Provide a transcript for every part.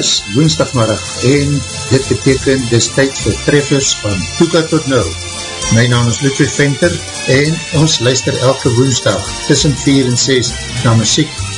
is woensdagmiddag en dit beteken dis tyd vir treffers van Toeka tot Nou. My naam is Ludwig Venter en ons luister elke woensdag tussen 4 en 6 na muziek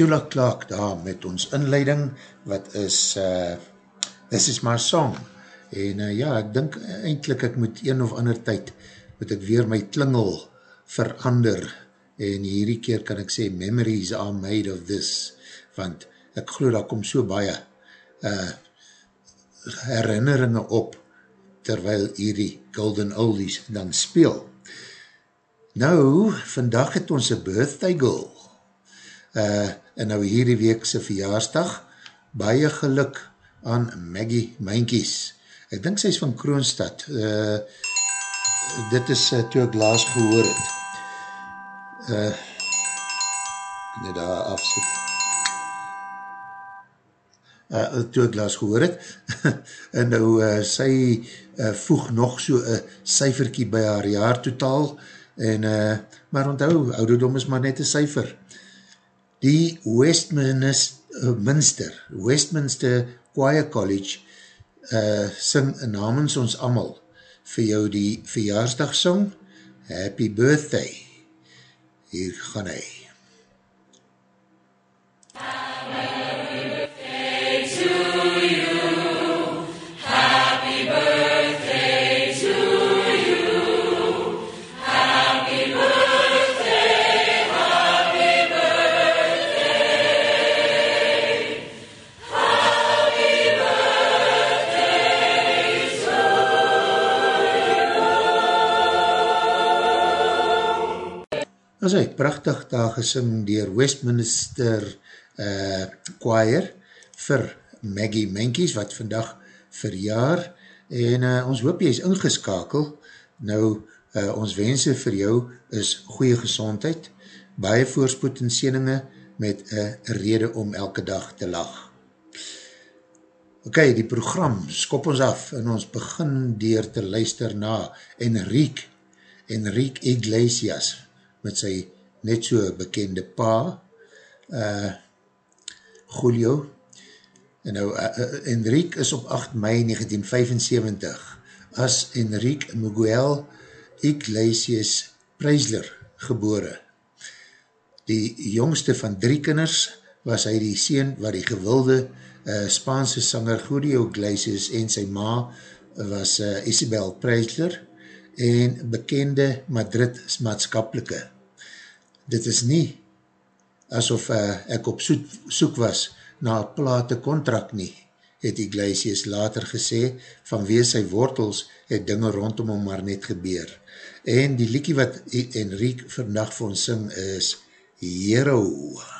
Petula Clark daar met ons inleiding, wat is uh, This is my song. En uh, ja, ek dink eindelijk ek moet een of ander tyd, moet ek weer my klingel verander, en hierdie keer kan ek sê, memories are made of this, want ek geloof daar kom so baie uh, herinneringe op, terwyl hierdie Golden Oldies dan speel. Nou, vandag het ons een birthday girl, uh, en nou hierdie weekse verjaarsdag, baie geluk aan Maggie Mainkies. Ek dink sy is van Kroonstad. Uh, dit is uh, toe ek laas gehoor het. Uh, net daar afsit. Uh, toe ek laas gehoor het. en nou uh, sy uh, voeg nog so een cijferkie by haar jaar totaal. En, uh, maar onthou, ouderdom is maar net een cijfer die Westminster, Westminster Choir College uh, sing namens ons amal vir jou die verjaarsdagsong Happy Birthday. Hier gaan hy. As hy prachtig daar gesing dier Westminster uh, Choir vir Maggie Menkies wat vandag verjaar. En uh, ons hoop jy is ingeskakel. Nou uh, ons wense vir jou is goeie gezondheid baie voorspoed en sieninge met een rede om elke dag te lag. Ok, die program skop ons af en ons begin dier te luister na Enrique Enrique Iglesias met sy net so bekende pa, uh, Julio, en nou, uh, Enrique is op 8 mei 1975 as Enrique Miguel Iglesias Preisler gebore. Die jongste van drie kinders was hy die sien waar die gewilde uh, Spaanse sanger Julio Iglesias en sy ma was uh, Isabel Preisler, en bekende Madrid maatskapelike. Dit is nie asof uh, ek op soek, soek was na plate contract nie, het Iglesias later gesê, vanweer sy wortels het dinge rondom hom maar net gebeur. En die liekie wat Enrique vandag vir ons sing is Hero. Hero.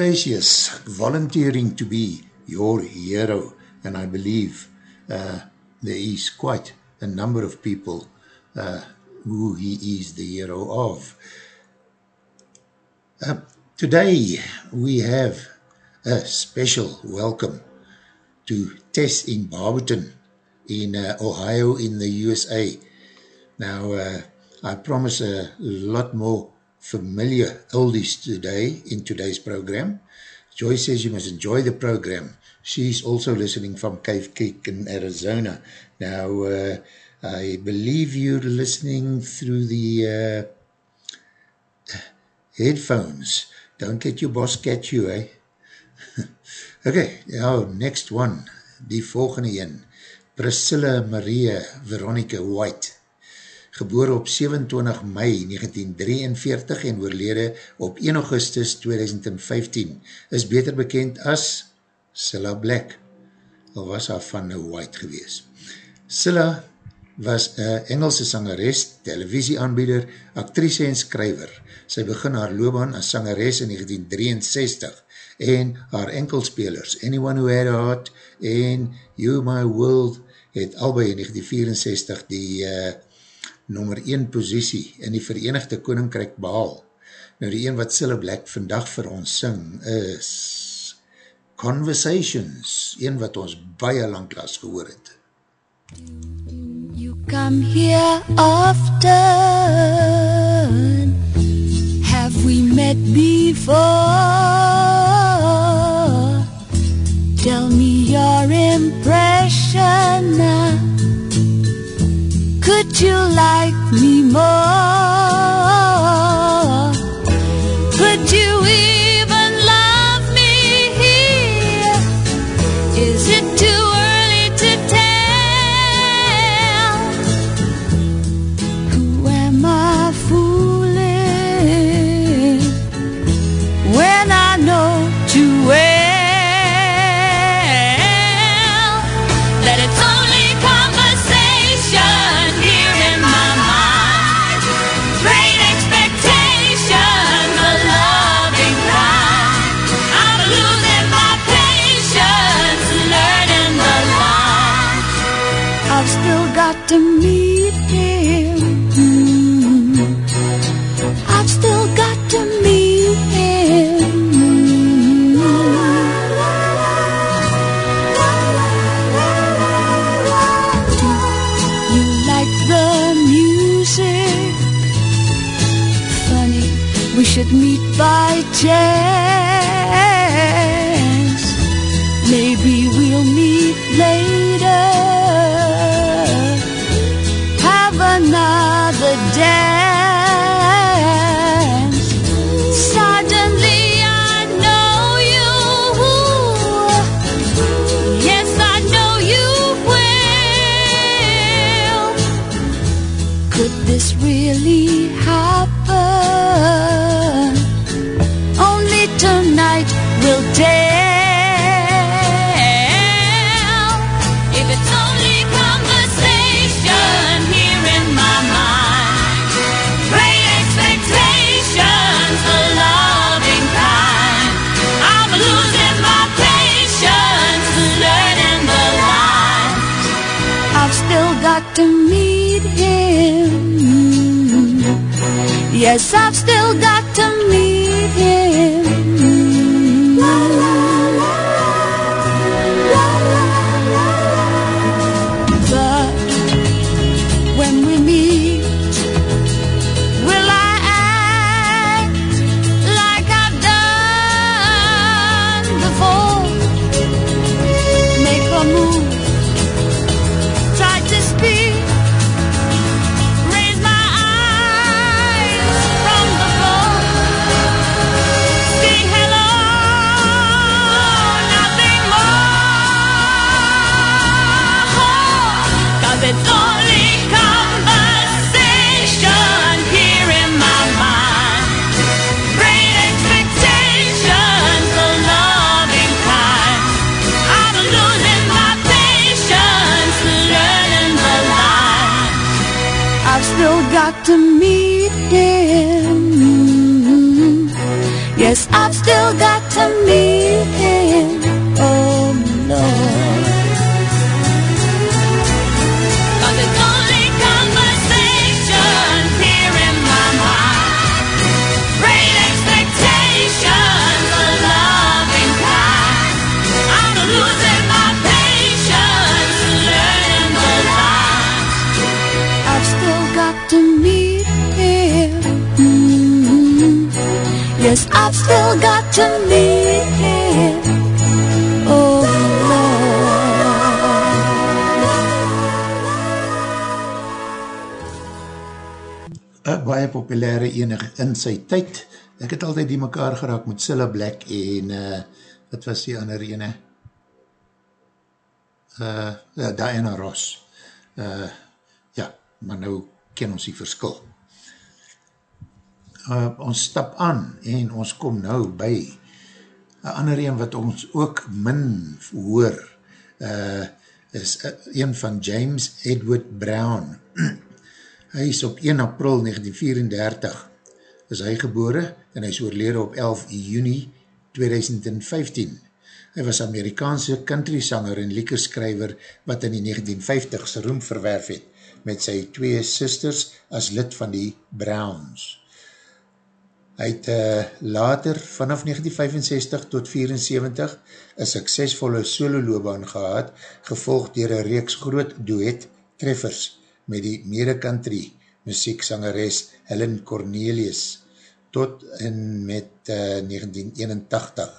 Iglesias volunteering to be your hero and I believe uh, there is quite a number of people uh, who he is the hero of. Uh, today we have a special welcome to Tess in Barberton in uh, Ohio in the USA. Now, uh, I promise a lot more familiar oldies today in today's program. Joy says you must enjoy the program. She's also listening from Cave Creek in Arizona. Now, uh, I believe you're listening through the uh, headphones. Don't let your boss catch you, eh? okay, nou, next one. Die volgende een. Priscilla Maria Veronica White geboor op 27 mei 1943 en oorlede op 1 augustus 2015, is beter bekend as Cilla Black, al was haar van nou white gewees. Cilla was een Engelse sangeres, televisieaanbieder, actrice en skryver. Sy begin haar loopbaan as sangeres in 1963 en haar enkelspelers, Anyone Who Had a Heart en You My World, het albei in 1964 die uh, nummer 1 posiesie in die Verenigde Koninkrijk behaal. Nou die een wat Cilla Black vandag vir ons sing is Conversations, een wat ons baie lang klas gehoor het. You come here often. Have we met before? Tell me your impression now. Could you like me more? Meet him. Yes, I've still got to meet still got to meet him. Oh Een baie populaire enig in sy tyd. Ek het altyd die mekaar geraak met Cilla Black en uh, wat was die ander ene? Uh, Diana Ross. Uh, ja, maar nou ken ons die verskil. Uh, ons stap aan en ons kom nou by een ander een wat ons ook min hoor uh, is uh, een van James Edward Brown. hy is op 1 april 1934 is hy gebore en hy is oorlede op 11 juni 2015. Hy was Amerikaanse country sanger en liekerskryver wat in die 1950s roem verwerf het met sy twee sisters as lid van die Browns. Hy het uh, later vanaf 1965 tot 74 een suksesvolle sololoobaan gehad, gevolg dier een reeks groot duet treffers met die mede country muzieksangeres Helen Cornelius tot en met uh, 1981.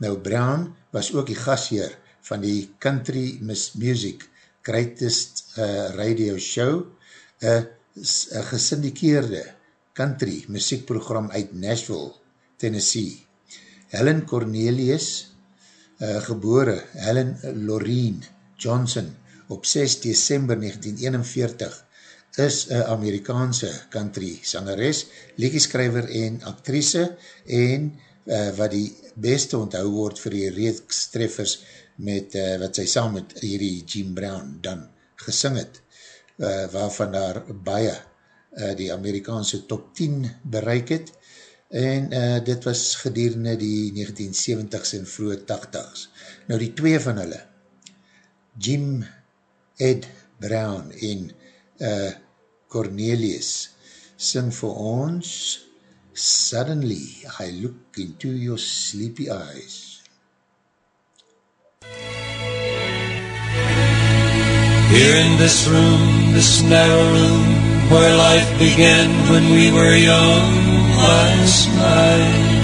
Nou Brown was ook die gasheer van die country music greatest uh, radio show, een gesindikeerde country muziekprogram uit Nashville, Tennessee. Helen Cornelius, uh, gebore Helen Loreen Johnson, op 6 december 1941, is een Amerikaanse country sangeres, liedjeskryver en actrice, en uh, wat die beste onthou word vir die reeks treffers met, uh, wat sy saam met hierdie Jim Brown dan gesing het, uh, waarvan daar baie uh, die Amerikaanse top 10 bereik het, en uh, dit was gedurende die 1970s en vroege 80s. Nou die twee van hulle, Jim Ed Brown en uh, Cornelius, sing vir ons Suddenly I look into your sleepy eyes. Here in this room, this narrow room, where life began when we were young last night.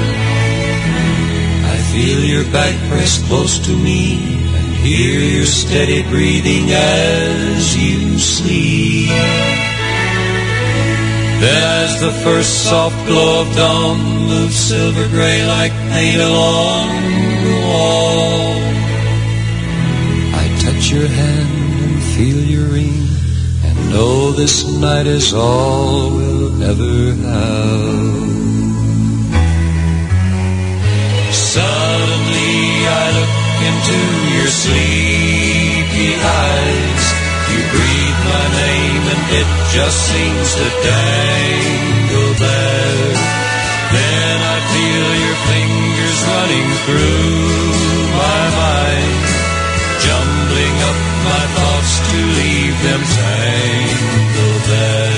I feel your back pressed close to me and hear your steady breathing as you sleep. Then as the first soft glow of dawn moves silver gray like paint along the wall, I touch your hand and feel your ring know this night is all we'll ever have. Suddenly I look into your sleepy eyes. You breathe my name and it just seems to dangle there. Then I feel your fingers running through my thoughts to leave them tangled there.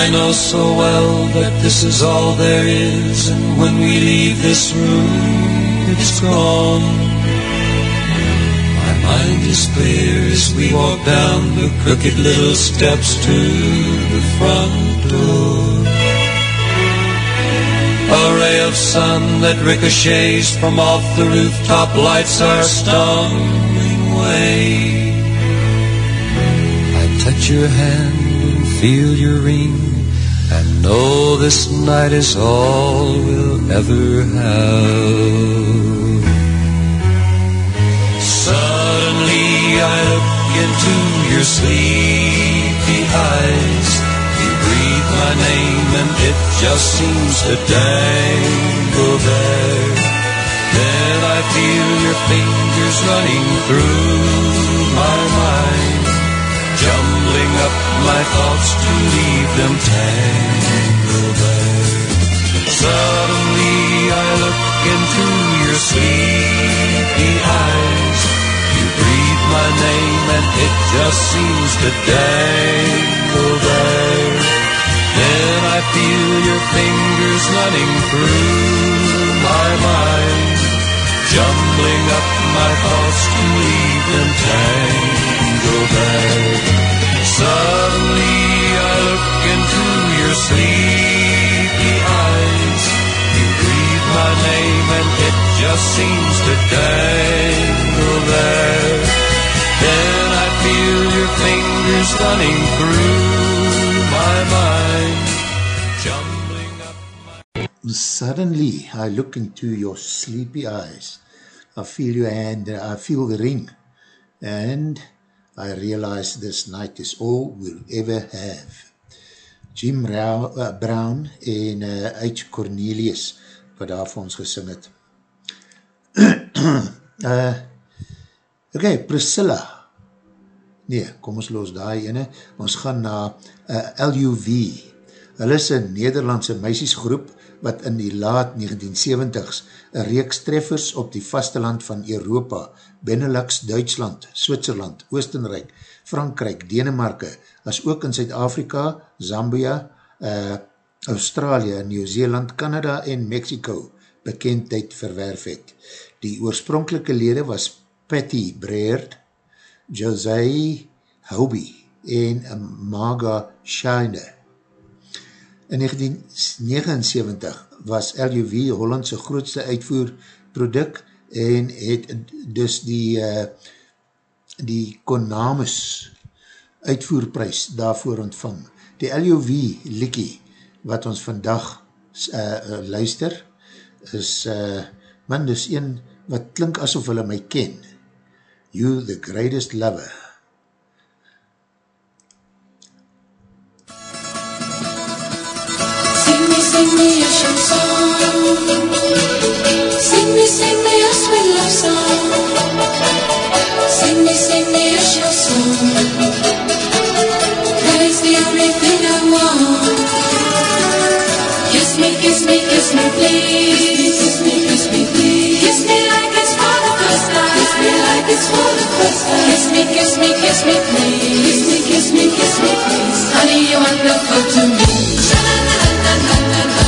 I know so well that this is all there is, and when we leave this room, it's gone. My mind is clear as we walk down the crooked little steps to the front door. A ray of sun that ricochets from off the rooftop lights our stumbling way. I touch your hand and feel your ring and know this night is all we'll ever have. Suddenly I look into your sleepy eyes. You breathe my name it just seems to dangle there. Then I feel your fingers running through my mind, jumbling up my thoughts to leave them tangled there. Suddenly I look into your sleepy eyes. You breathe my name and it just seems to dangle there. Then I feel your fingers running through my mind, jumbling up my thoughts to leave them tangled there. Suddenly I look into your sleepy eyes. You breathe my name and it just seems to dangle there. Then I feel your fingers running Suddenly, I look into your sleepy eyes. I feel your hand, I feel the ring. And I realize this night is all we'll ever have. Jim Rau, uh, Brown en uh, H. Cornelius, wat daar vir ons gesing het. uh, ok, Priscilla. Nee, kom ons los daai ene. Ons gaan na uh, LUV. Hulle is een Nederlandse meisiesgroep wat in die laat 1970s een reeks treffers op die vasteland van Europa, Benelux, Duitsland, Switserland, Oostenrijk, Frankrijk, Denemarke, as ook in Zuid-Afrika, Zambia, uh, Australië, Nieuw-Zeeland, Canada en Mexico bekendheid verwerf het. Die oorspronkelike lede was Patty Breard, Jose Hobie en Maga Shine. In 1979 was LUV Hollandse grootste uitvoerproduct en het dus die uh, die Konamus uitvoerprys daarvoor ontvang. Die LUV Likkie wat ons vandag uh, luister is uh, man, dus een wat klink asof hulle my ken. You the greatest lover. Sing me, a chanson. Sing me, sing me a sweet love song. Sing me, sing me a chanson. That is the only thing I want. Kiss me, kiss me, kiss me, please. Kiss me, kiss me, please. Kiss me like it's for the first time. Kiss me like it's for the first time. Kiss me, kiss me, kiss me, please. Kiss me, kiss me, kiss me, please. Honey, you're wonderful to me na na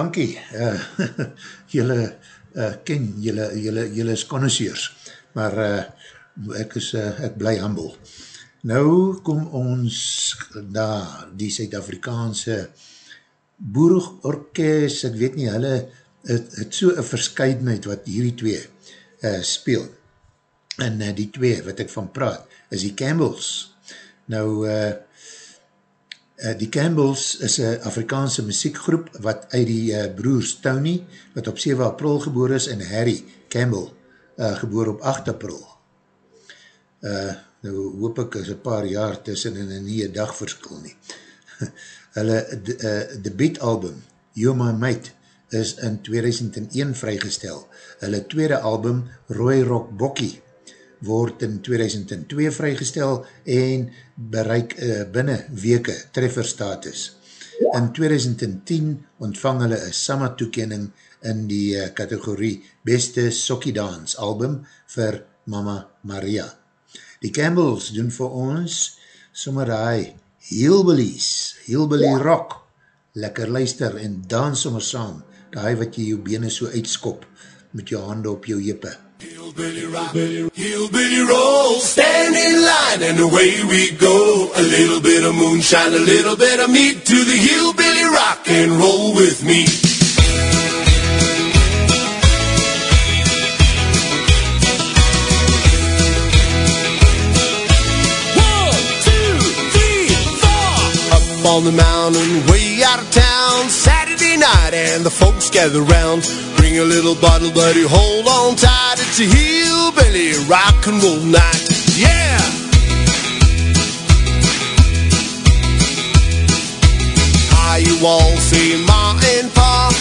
Dankie. Uh, jylle uh, ken, jylle, jylle, jylle is connoisseurs, maar uh, ek is, uh, ek bly humble. Nou kom ons na die Suid-Afrikaanse boerorkes, ek weet nie, hulle het, het so een verscheidenheid wat hierdie twee uh, speel. En uh, die twee wat ek van praat, is die Campbells. Nou, uh, Uh, die Campbells is een Afrikaanse muziekgroep wat uit die uh, broers Tony, wat op 7 april geboor is, en Harry Campbell, uh, geboor op 8 april. Uh, nou hoop ek is een paar jaar tussen en een nie dag verskil nie. Hulle de, uh, debuutalbum, You're My Mate, is in 2001 vrygestel. Hulle tweede album, Roy Rock Bokkie, word in 2002 vrygestel en bereik uh, binnen weke trefferstatus. In 2010 ontvang hulle een Sama toekening in die uh, kategorie Beste Sokkie Dance album vir Mama Maria. Die Campbells doen vir ons sommer die Hillbillies, Hillbilly Rock, lekker luister en dans sommer saam die wat jy jou bene so uitskop, met jou hande op jou jippe. Hillbilly rock, hillbilly roll, stand in line and away we go. A little bit of moonshine, a little bit of meat to the hillbilly rock and roll with me. One, two, three, four. Up on the mountain, way out of town, and the folks gather round. Bring a little bottle, buddy, hold on tight. It's a hillbilly rock and roll night. Yeah! How you all say ma and pa?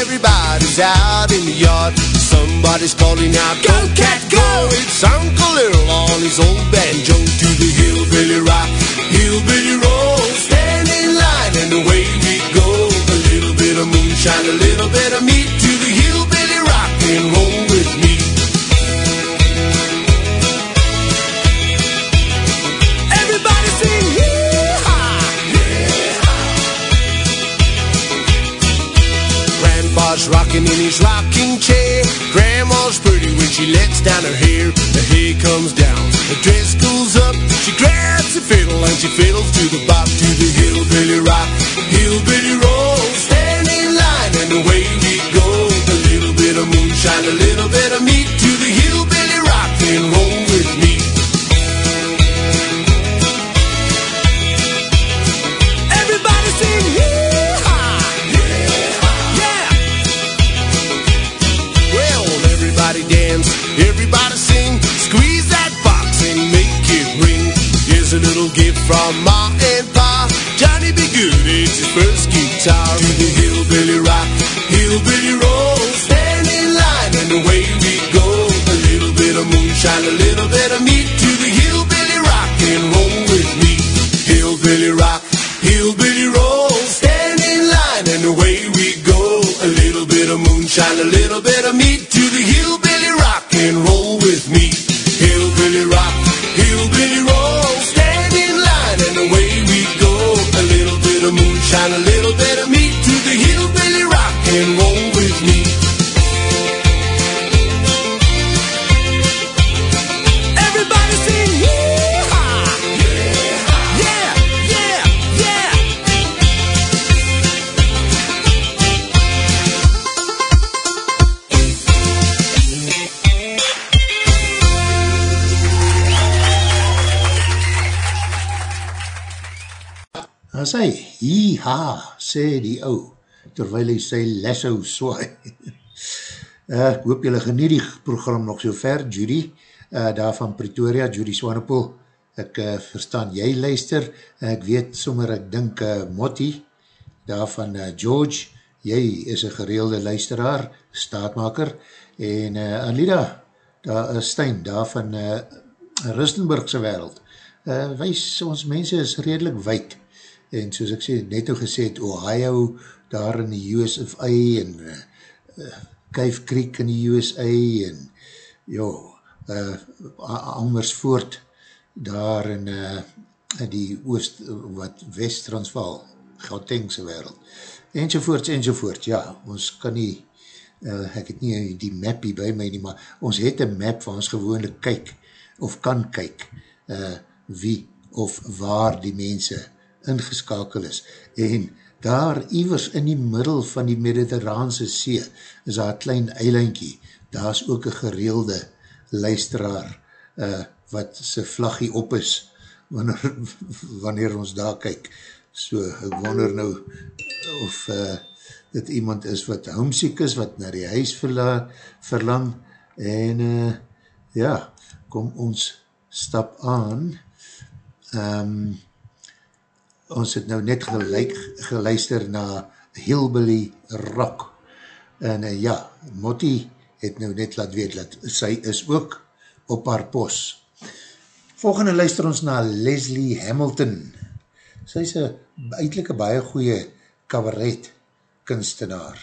Everybody's out in the yard. Somebody's calling out, go cat go! It's Uncle Earl on his old banjo to the hillbilly rock, hillbilly roll. Stand in line and away moonshine, a little bit of meat to the hillbilly rock and roll with me. Everybody sing hee-haw! Grandpa's rocking in his rocking chair. Grandma's pretty when she lets down her hair. The hair comes down, the dress goes up. She grabs the fiddle and she fiddles to the bop to the hillbilly rock, hillbilly roll. A little bit of meat moonshine, a little bit of meat. To the hillbilly rock and roll with me. Hillbilly rock, hillbilly roll. Stand in line and away we go. A little bit of moonshine, a little bit of meat. Ou, terwyl hy sy lesso swaai. uh, ek hoop julle geniet die program nog so ver, Judy, uh, daar van Pretoria, Judy Swanepoel, ek uh, verstaan, jy luister, ek weet sommer, ek dink uh, Motti, daar van uh, George, jy is een gereelde luisteraar, staatmaker, en uh, Anlida, daar is Stijn, daar van uh, Rustenburgse wereld, uh, wees ons mense is redelijk wijd, en soos ek sê, net al gesê het, Ohio, daar in die USA, en uh, uh, Cave Creek in die USA, en jo, uh, Amersfoort, daar in, uh, die oost, wat West-Transvaal, Gautengse wereld, enzovoorts, enzovoorts, ja, ons kan nie, uh, ek het nie die map hier by my nie, maar ons het een map waar ons gewoonlik kyk, of kan kyk, uh, wie of waar die mense ingeskakel is. En daar iwers in die middel van die Mediterraanse see is daar een klein eilandkie. Daar is ook een gereelde luisteraar uh, wat sy vlaggie op is wanneer, wanneer ons daar kyk. So, ek wonder nou of uh, dit iemand is wat homesiek is, wat na die huis verla, verlang en uh, ja, kom ons stap aan. Ehm um, ons het nou net gelijk, geluister na Hillbilly Rock en uh, ja, Motti het nou net laat weet dat sy is ook op haar pos. Volgende luister ons na Leslie Hamilton. Sy is een uitelike baie goeie cabaret kunstenaar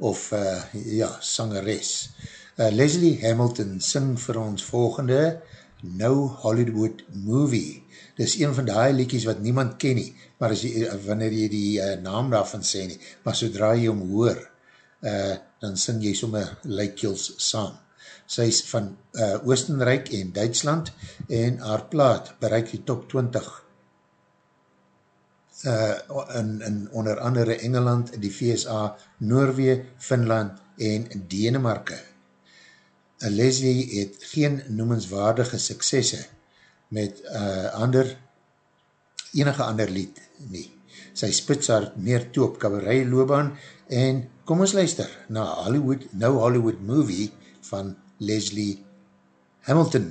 of uh, ja, sangeres. Uh, Leslie Hamilton sing vir ons volgende No Hollywood Movie. Dit is een van die liedjies wat niemand ken nie, maar as jy, wanneer jy die uh, naam daarvan sê nie, maar sodra jy hom hoor, uh, dan sing jy somme Luikjels saam. Sy is van uh, Oostenrijk en Duitsland en haar plaat bereik die top 20 uh, in, in onder andere Engeland, die VSA, Noorwee, Finland en Denemarke. Leslie het geen noemenswaardige suksesse met uh, ander enige ander lied nie. Sy spits haar meer toe op cabaret loopbaan en kom ons luister na Hollywood, No Hollywood Movie van Leslie Hamilton.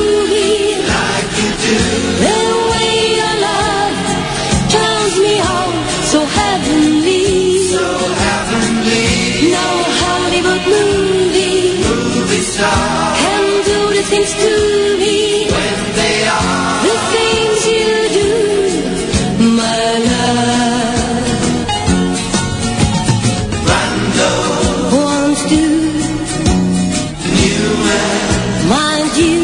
things to me. When they are the things you do, my love. Brando wants to mind you.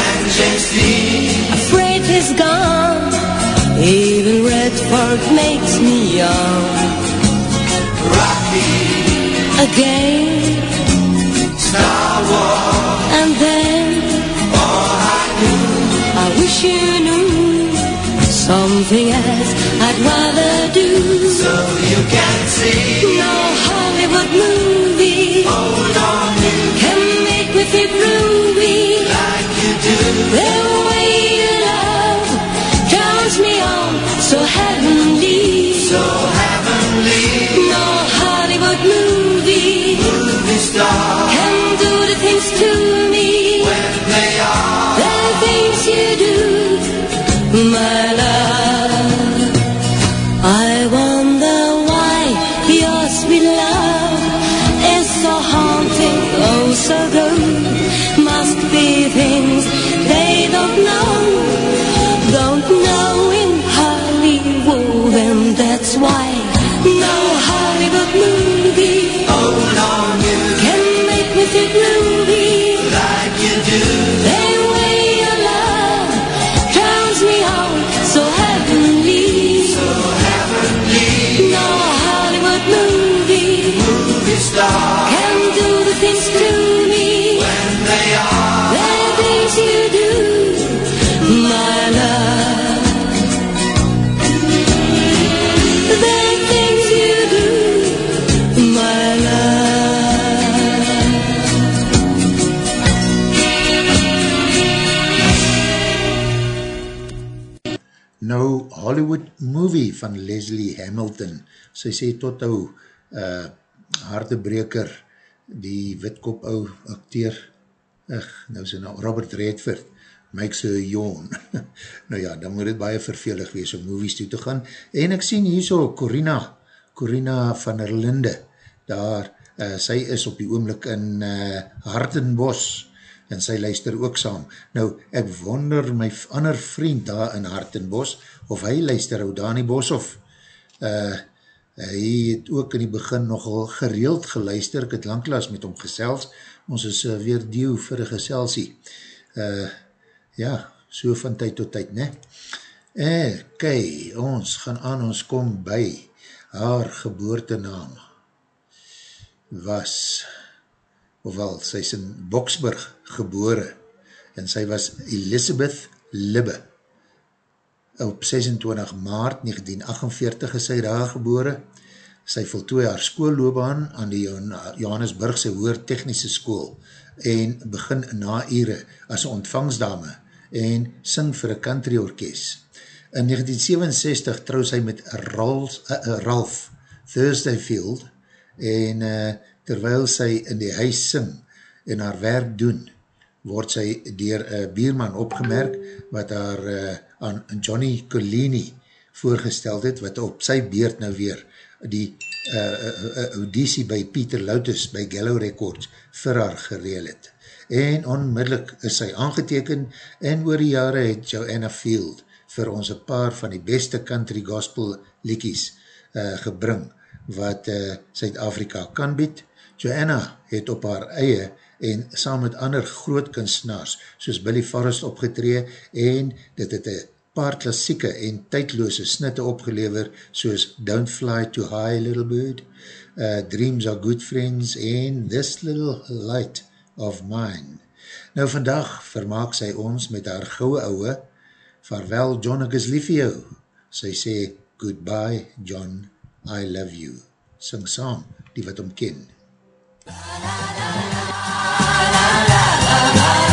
and JC afraid he's gone. Even Redford makes me young Rocky. Again wish you knew something else I'd rather do. So you can see no Hollywood movie. Hold on, you can make me feel groovy like you do. The Hollywood movie van Leslie Hamilton. Sy sê tot ou uh, hartebreker, die witkop ou acteur, ach, nou is nou Robert Redford, makes her yawn. nou ja, dan moet het baie vervelig wees om movies toe te gaan. En ek sien hier so Corina, Corina van der Linde, daar, uh, sy is op die oomlik in uh, Hartenbos, en sy luister ook saam. Nou, ek wonder my ander vriend daar in Hartenbos, of hy luister, ou Dani Boshoff, uh, hy het ook in die begin nogal gereeld geluister, ek het langklaas met hom gesels, ons is uh, weer deel vir die geselsie. Uh, ja, so van tyd tot tyd, ne? Ok, ons gaan aan, ons kom by haar geboortenaam was ofwel, sy is in Boksburg gebore, en sy was Elizabeth Libbe. Op 26 maart 1948 is sy daar gebore. Sy voltooi haar skoolloobaan aan die Johannesburgse Hoër Technische School en begin na ure as ontvangsdame en sing vir een country orkest. In 1967 trouw sy met Ralph, uh, Ralph Thursdayfield en uh, terwyl sy in die huis sing en haar werk doen, word sy dier uh, Bierman opgemerk wat haar uh, aan Johnny Collini voorgesteld het, wat op sy beurt nou weer die uh, uh, auditie by Peter Loutus by Gallo Records vir haar gereel het. En onmiddellik is sy aangeteken en oor die jare het Joanna Field vir ons een paar van die beste country gospel liekies uh, gebring wat Suid-Afrika uh, kan bied. Joanna het op haar eie en saam met ander groot kunstenaars soos Billy Forrest opgetree en dit het een paar klassieke en tydloose snitte opgelever soos Don't Fly Too High Little Bird, uh, Dreams Are Good Friends en This Little Light of Mine. Nou vandag vermaak sy ons met haar gouwe ouwe Vaarwel John, ek is lief vir jou. Sy sê, goodbye John, I love you. Sing saam, die wat omken. La la la la la la la la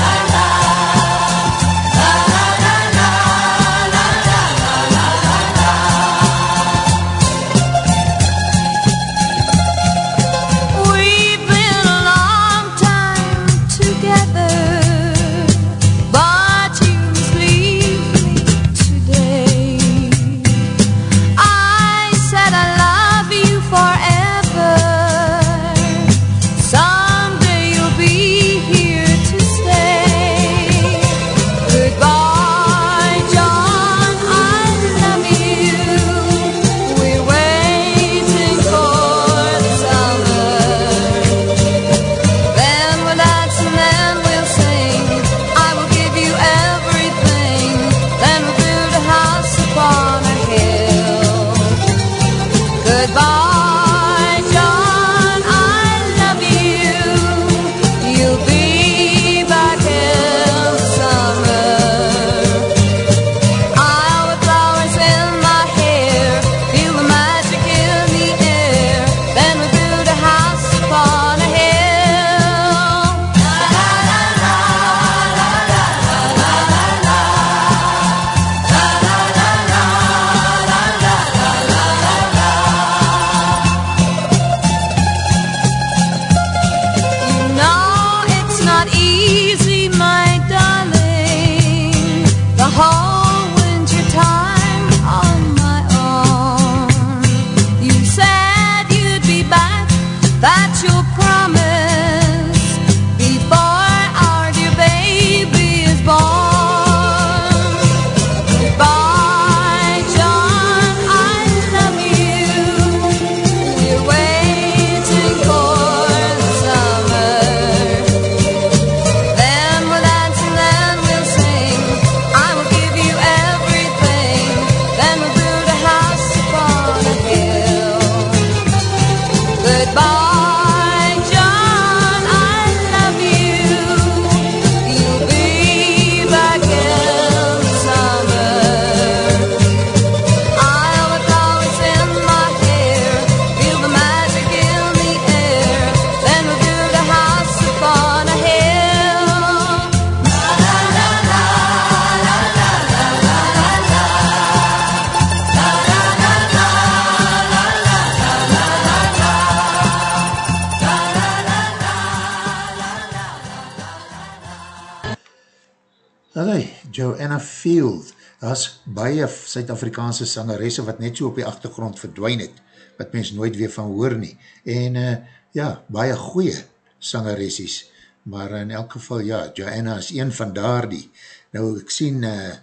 baie Suid-Afrikaanse sangeresse wat net so op die achtergrond verdwijn het, wat mens nooit weer van hoor nie. En uh, ja, baie goeie sangeressies, maar in elk geval ja, Joanna is een van daar die. Nou ek sien uh,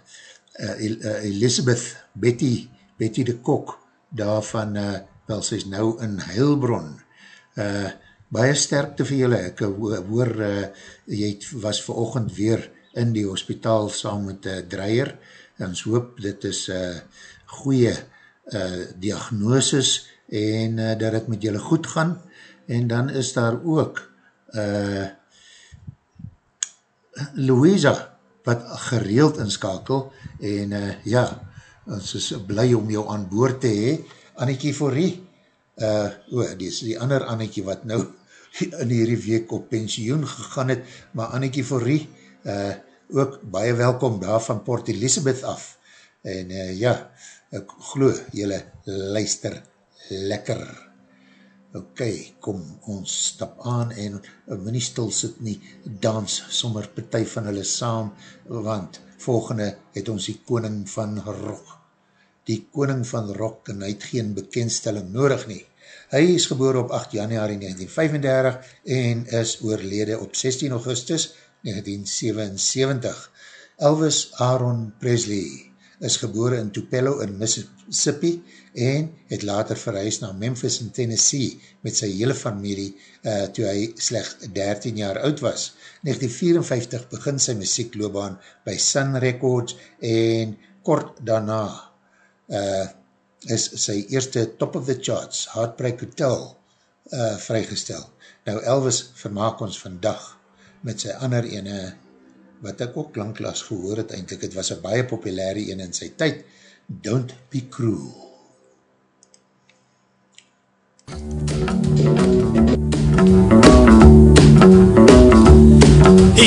uh, Elizabeth Betty, Betty de Kok, daar van, uh, wel sy is nou in Heilbron, uh, baie sterkte vir julle, ek hoor, uh, jy was vir ochend weer in die hospitaal saam met uh, Dreyer, en ons hoop dit is uh, goeie uh, diagnosis en uh, dat het met julle goed gaan. En dan is daar ook uh, Louisa wat gereeld inskakel en uh, ja, ons is blij om jou aan boord te hee Annekie Forrie uh, oh, die is die ander Annekie wat nou in hierdie week op pensioen gegaan het, maar Annekie Forrie uh, ook baie welkom daar van Port Elizabeth af. En uh, ja, ek glo, jylle luister lekker. Ok, kom ons stap aan en uh, my nie stil sit nie, dans sommer partij van hulle saam, want volgende het ons die koning van rock. Die koning van rock en hy het geen bekendstelling nodig nie. Hy is geboor op 8 januari 1935 en is oorlede op 16 augustus 1977. Elvis Aaron Presley is gebore in Tupelo in Mississippi en het later verhuis na Memphis in Tennessee met sy hele familie uh, toe hy slechts 13 jaar oud was. 1954 begin sy muziekloobaan by Sun Records en kort daarna uh, is sy eerste Top of the Charts, Heartbreak Hotel, uh, vrygestel. Nou Elvis vermaak ons vandag met sy ander ene wat ek ook langklaas gehoor het eindelijk, het was een baie populaire een in sy tyd, Don't Be Cruel.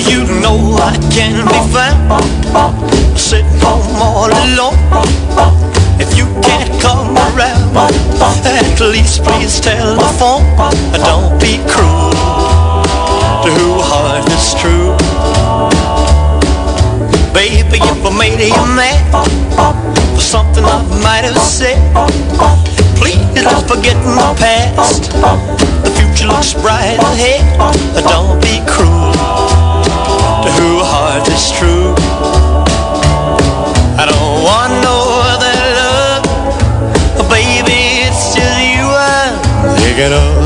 You know I can be found Sitting home all alone If you can't come around At least please tell the phone Don't be cruel To who heart is true. Baby, if I made you mad For something I might have said. Please don't forget the past. The future looks bright ahead. Don't be cruel. To who heart is true. I don't want no other love. Baby, it's just you I'm thinking of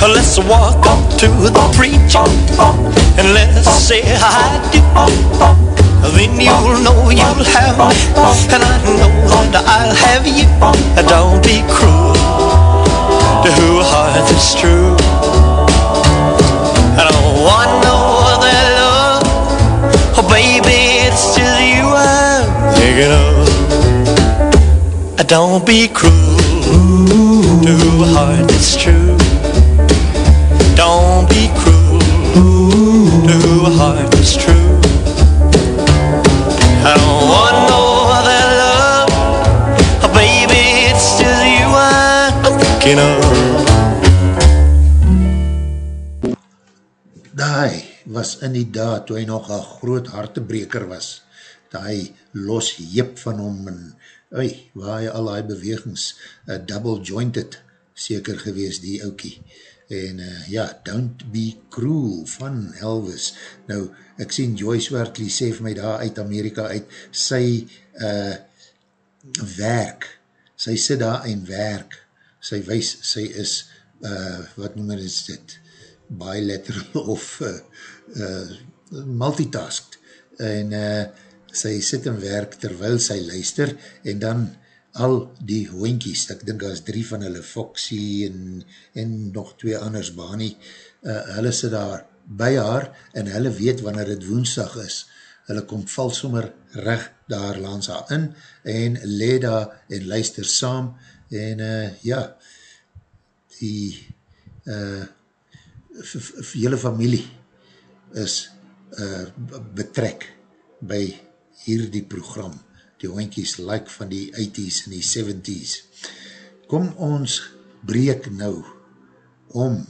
Let's walk up to the preacher. And let's say I do Then you'll know you'll have me. And I know that I'll have you. Don't be cruel To who heart is true. I don't want no other love Oh baby, it's just you I'm thinking of. Don't be cruel To who heart is true be cruel To who heart is true I don't want no other love oh, Baby, it's just you I'm thinking of Daai was in die daad toe hy nog een groot hartebreker was. Daai los jip van hom en ui, waar hy al die bewegings uh, double jointed seker gewees die oukie. En uh, ja, Don't Be Cruel van Elvis. Nou, ek sien Joyce Wertley sê vir my daar uit Amerika uit, sy uh, werk, sy sit daar en werk, sy wees, sy is, uh, wat noem is dit, bilateral of uh, uh, multitasked en uh, sy sit en werk terwyl sy luister en dan al die hoinkies, ek dink as drie van hulle Foxy en, en nog twee anders Bani, uh, hulle sit daar by haar en hulle weet wanneer het woensdag is, hulle kom val sommer recht daar langs haar in en le daar en luister saam en uh, ja die uh, jylle familie is uh, betrek by hierdie program, die hoinkies like van die 80s en die 70s. Kom ons breek nou om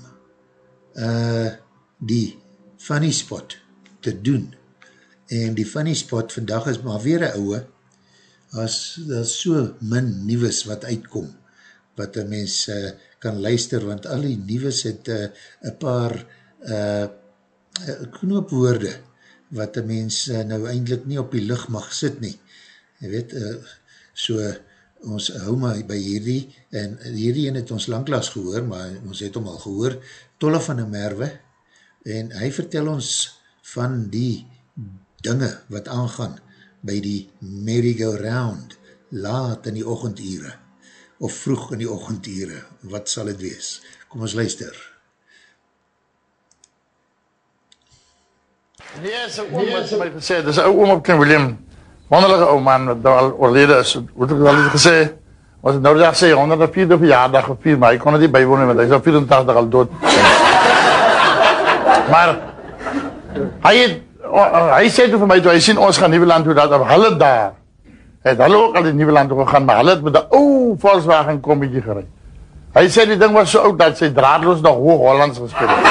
uh, die funny spot te doen. En die funny spot vandag is maar weer een ouwe, as dat so min nieuws wat uitkom, wat een mens uh, kan luister, want al die nieuws het uh, een paar uh, knoopwoorde, wat een mens uh, nou eindelijk nie op die lucht mag sit nie. Je weet, uh, so ons hou maar by hierdie, en hierdie het ons langklaas gehoor, maar ons het hom al gehoor, Tolle van die Merwe, en hy vertel ons van die dinge wat aangaan by die merry-go-round laat in die ochendure. of vroeg in die ochendiere? Wat sal het wees? Kom ons luister. Nee, is een oom wat my gesê, dis een ou oom op King William. Wonderlijke ou man, wat al oorlede is. Hoe het ek al eens gesê? Was het nou dat sê, 104 verjaardag gevier, maar ek kon het nie bijwonen, want hy is al 84 al dood. maar, hy het, o, hy sê toe vir my, toe hy sien ons gaan Nieuweland toe, dat op hulle daar, het hulle ook al in Nieuweland gegaan, maar hulle het met die ou Volkswagen kommetje gerijd. Hy sê die ding was so oud, dat sy draadloos nog hoog Hollands gespeeld.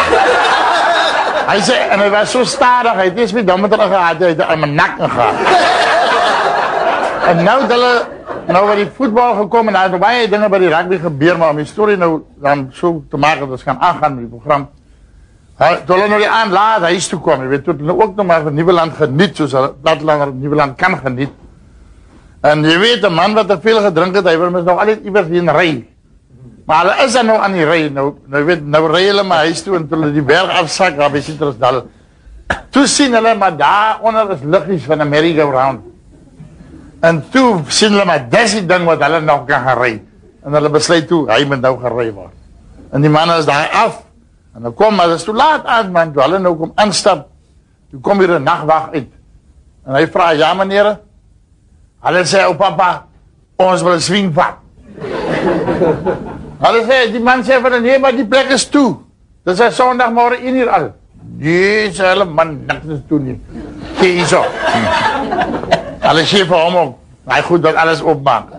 Hy sê, en hy was so stadig, het nie meer dan met hulle gehad, hy het in my nek gehad. En nou het hulle, nou by die voetbal gekom, en daar het baie dinge by die rugby gebeur, maar om die story nou dan so te maak, dat ons gaan aangaan met die program. Hy, toe hulle nou die aand laat huis toe kom, jy weet, toe hulle ook nog maar van Nieuweland geniet, soos hulle Platlander Nieuweland kan geniet. En jy weet, een man wat te veel gedrink het, hy wil mis nog altijd iwers heen rij. Maar hulle is dan nou aan die rij, nou, nou weet, nou rij hulle my huis toe, en toe hulle die berg afsak, daar by Citrusdal. Toe sien hulle, maar daar onder is lichtjes van een merry-go-round. En toe sien hulle, maar dis die ding wat hulle nog kan gaan rij. En hulle besluit toe, hy moet nou gaan rij word. En die man is daar af, en dan kom, dit is toe laat aan, man, toe hulle nou kom instap, toe kom hier een nachtwacht uit. En hy vraag, ja meneer, hulle sê, o papa, ons wil een swing vat. Hulle sê, die man sê van, nee, maar die plek is toe. Dit is sondagmorgen 1 uur al. Sê hulle, man, niks toe nie. Kijk hier Hulle sê vir hom ook, hy goed dat alles opmaak.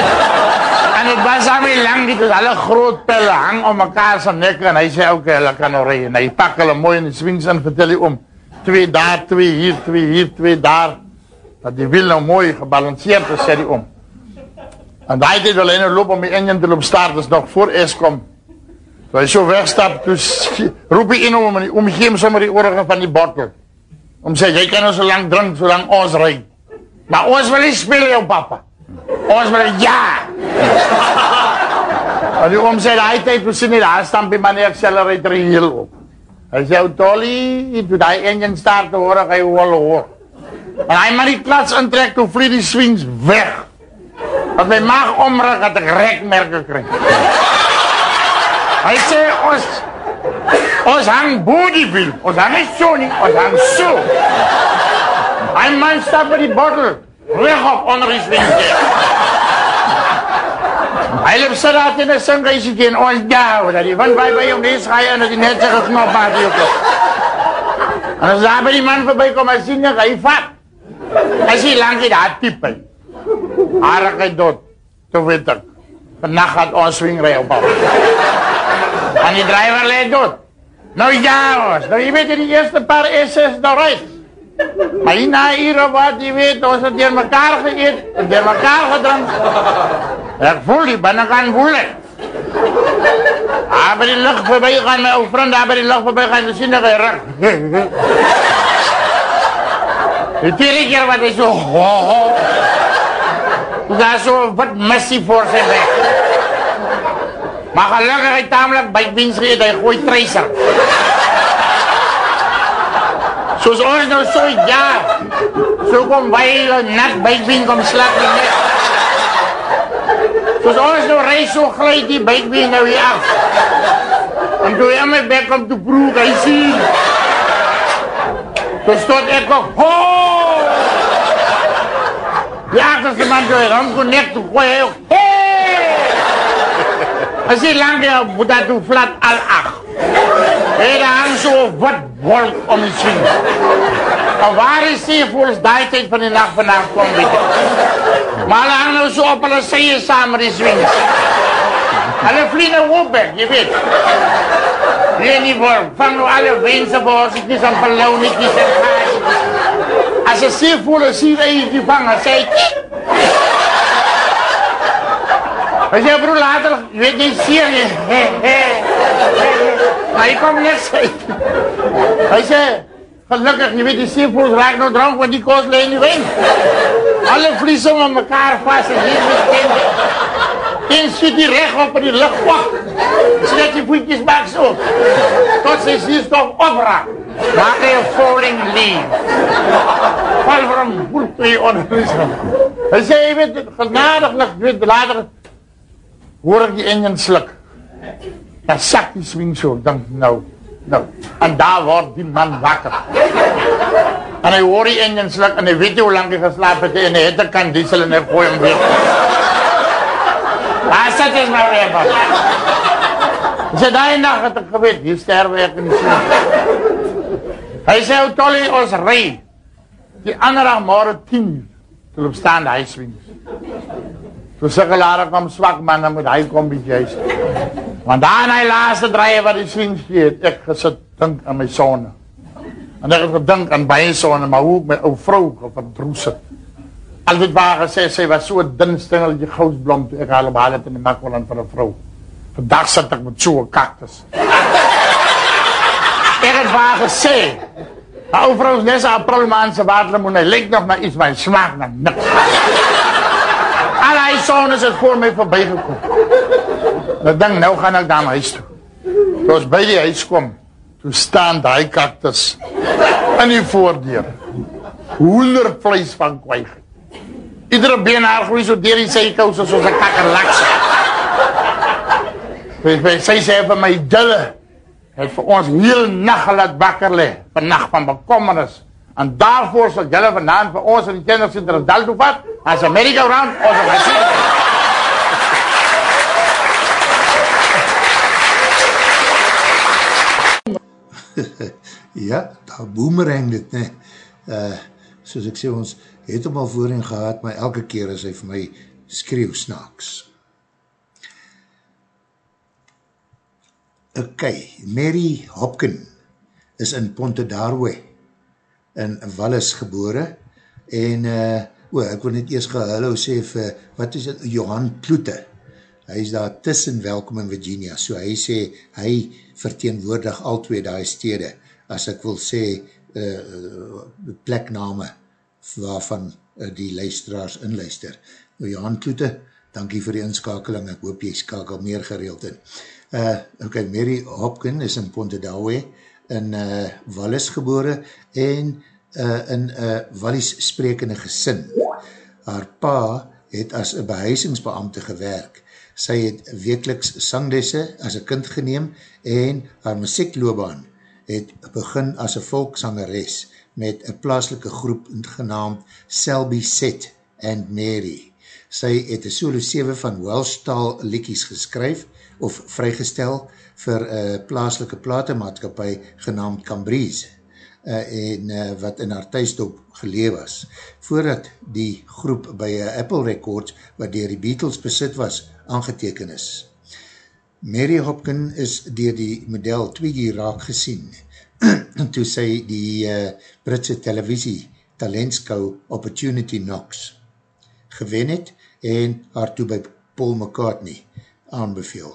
en het was aan my lang, dit is alle groot pille hang om mekaar sy nek, en hy sê, oké, okay, hulle kan nou rij. En hy pak hulle mooi in die swings en vertel hy om, twee daar, twee hier, twee hier, twee daar. Dat die wiel nou mooi gebalanceerd is, sê hy om. En daai tyd wil hy nou loop om die engine te loop start, dis nog voor Eskom. Toe hy so wegstap, toe roep hy in om, om gee hom sommer die oorige van die bottel. Om sê, jy kan nou so lang drink, so lang ons rijd. Maar ons wil nie speel jou papa. Ons wil ja. En die oom sê, die toe sien nie, daar die man die accelerator heel op. Hy sê, Tolly, toe die engine start, toe hoor ek hy wel hoor. En hy maar die klats intrek, toe vlie die swings weg. Dat my maag omrug, dat ek rekmerke krijg. Hy sê, ons, ons hang bodybuild, ons hang nie so nie, ons hang so. Hy man stap met die bottle, reg op onder die swings. Hy loop sit daar in 'n singhuisie teen ons daar, dat die wind by by hom nes gaan en dat die net sy geknop maak hier ook. En as daar by die man verby kom, hy sien hy vat. Hy sien lank dit daar. Harak hy dood. Toe weet ek. Vannacht gaat ons swingrij op af. En die driver leed dood. Nou ja, ons. Nou, je weet, die eerste paar SS nou reis. Maar hierna hier wat, je weet, ons het door elkaar geëet, door elkaar gedronken. Ik voel die binnenkant voelen. Daar bij die lucht voorbij gaan, mijn vriend, daar bij die lucht voorbij gaan, dan dat hij rug. Die tweede keer wat hij zo, ho, ho. Daar zo wat messie voor zijn weg. Maar gelukkig hij tamelijk bij winst geëet, hij gooit tracer. Soos ons nou so, ja. So kom wij net bijbeen kom slap die net. Soos ons nou reis so glijd die bijbeen nou hier af. En toe hy my bek op te proeg, hy sien. Toe stot ek ook, ho! Die achterste man toe hy ramkonek toe gooi hey! As hy lang die Buddha toe flat al ach. Daar hang so wat wolk om die swing. En waar is die volgens die tijd van die nacht vanaf kom, weet je. Maar hulle hang nou so op hulle sye saam met die swings. Hulle vlieg nou op, hè, je weet. Nee, nie voor, vang nou alle wense voor ons, ek is aan verlauw, nie kies en gaas. As een seevolle sier eentje vangen, sê ek, Hy sê broer later, jy weet nie seer nie. He, he, he, maar hy kom net sê. Hy sê, gelukkig, jy weet die seevoels raak nou drank, want die koos leen nie wijn. Alle vlies om aan mekaar vast en hier met kind. Een schiet die recht op in die lucht, wak. Sê dat die voetjes maak so. Tot sy sierstof opraak. Maak hy een falling leaf. Val vir hom voet onder die Hy sê, jy weet, genadiglik, jy weet, later, hoor ek die engine slik. Dan sak die swing so, ek dink nou, nou. En daar word die man wakker. En hy hoor die engine slik en hy weet hoe lang geslaap het nie, en het 'n kan diesel en hy gooi hom weer. Waar sit jy nou weer? man? Hy sê daai nag het ek geweet, hier sterwe ek in. Hy sê, "O Tolly, ons ry." Die ander dag môre 10 uur, toe loop staan hy swing. Toe sulke lare kom swak man, dan moet hy kom by Want dan hy laaste draai wat die swing het, ek gesit dink aan my sonne. En ek het gedink aan baie sonne, maar hoe my ou vrou 'n broes sit. Altyd waar gesê sy was so 'n dun stengeltjie gousblom toe ek haar op haal het in die makwaland vir 'n vrou. Vandag sit ek met so 'n kaktus. Ek het waar gesê, haar ou vrou is net so 'n april maand se waterlemoen, hy lyk nog na iets, maar hy smaak na niks. Al hy sonne het voor my verbygekom. Ek dink nou gaan ek dan huis toe. Toe ons by die huis kom, toe staan daai kaktus in die voordeur. Hoendervleis van kwyg. Iedere been haar groei so deur die sykous soos 'n kakkerlaks. Sy sy sê vir my dille het vir ons heel nag laat wakker lê, 'n nag van bekommernis. En daarvoor sal julle vanaand vir ons in die kinders in Tradal toe vat, as Amerika round ons gaan sien. Ja, daar boomerang dit, ne. Uh, soos ek sê, ons het hom al voorheen gehad, maar elke keer is hy vir my skreeuw snaaks. Ok, Mary Hopkin is in Ponte Darwe in Wallis gebore en uh, o, ek wil net eers gehallo sê vir, wat is het, Johan Kloete, hy is daar tussen welkom in Virginia, so hy sê, hy verteenwoordig al twee die stede, as ek wil sê, uh, plekname waarvan uh, die luisteraars inluister. O, Johan Kloete, dankie vir die inskakeling, ek hoop jy skakel meer gereeld in. Uh, ok, Mary Hopkin is in Pontedawe, in uh, Wallis gebore, en uh, in uh, Wallis sprekende gesin. Haar pa het as behuisingsbeamte gewerk. Sy het wekeliks sangdesse as een kind geneem en haar muziekloobaan het begin as een volksangeres met een plaaslike groep genaamd Selby Set and Mary. Sy het een solo 7 van Welshtaal liedjies geskryf of vrygestel vir een plaaslike platemaatskapie genaamd Cambrise uh, en uh, wat in haar thuisdop gelee was. Voordat die groep by Apple Records, wat dier die Beatles besit was, aangeteken is. Mary Hopkin is dier die model twee raak gesien, toe sy die uh, Britse televisie talentskou Opportunity Knocks gewen het en haar toe by Paul McCartney aanbeveel.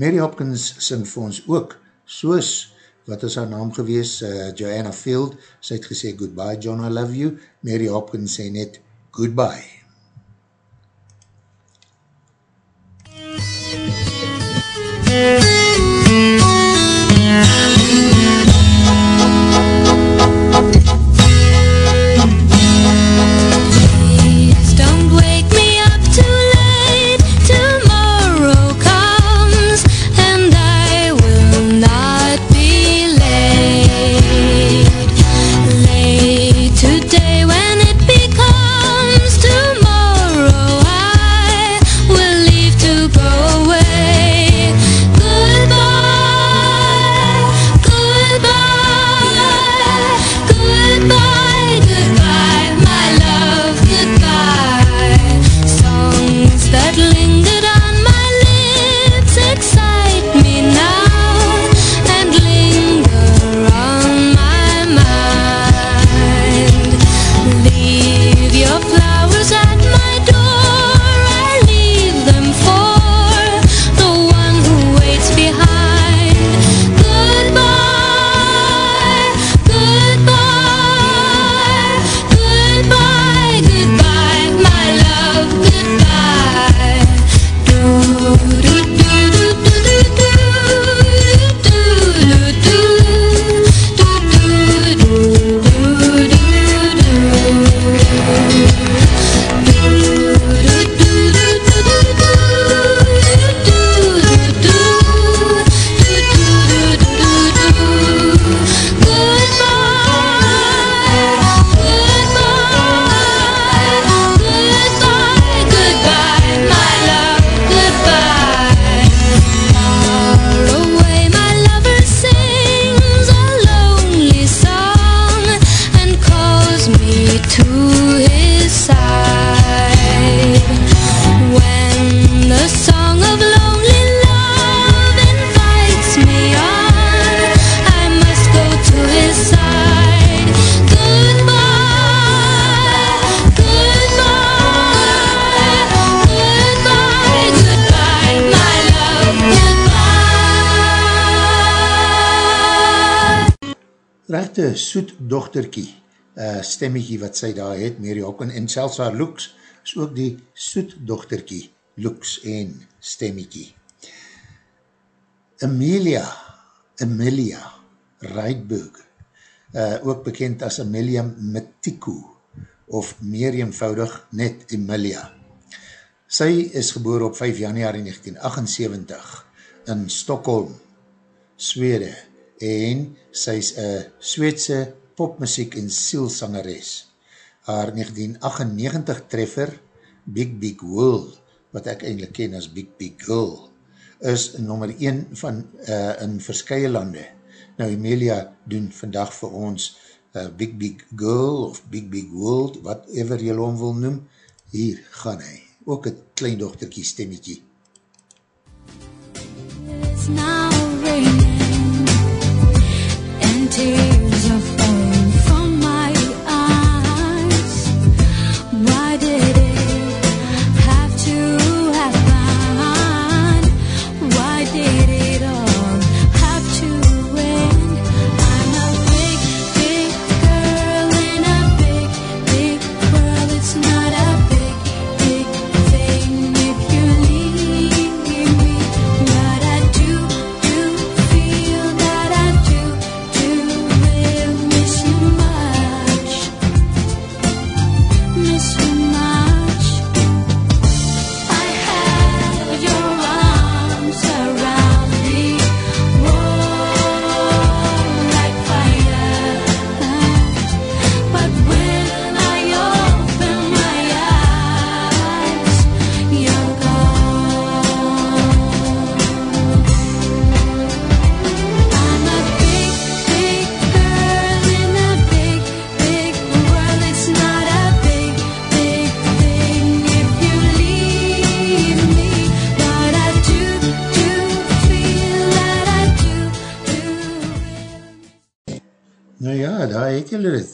Mary Hopkins sing vir ons ook, soos, wat is haar naam gewees, uh, Joanna Field, sy het gesê, goodbye John, I love you, Mary Hopkins sê net, goodbye. Yeah. Dochterkie, uh, stemmiekie wat sy daar het, Mary Hocken, en selfs haar looks, is ook die soet dochterkie, looks en stemmiekie. Amelia, Amelia Reitberg, uh, ook bekend as Amelia Matiku, of meer eenvoudig net Amelia. Sy is geboor op 5 januari 1978 in Stockholm, Swede, en sy is een Sweedse popmuziek en sielsangeres. Haar 1998 treffer, Big Big World, wat ek eindelijk ken as Big Big Girl, is nummer 1 van uh, in verskye lande. Nou, Emilia doen vandag vir ons uh, Big Big Girl of Big Big World, whatever jy hom wil noem, hier gaan hy. Ook een kleindochterkie stemmetje. It's now raining and tears are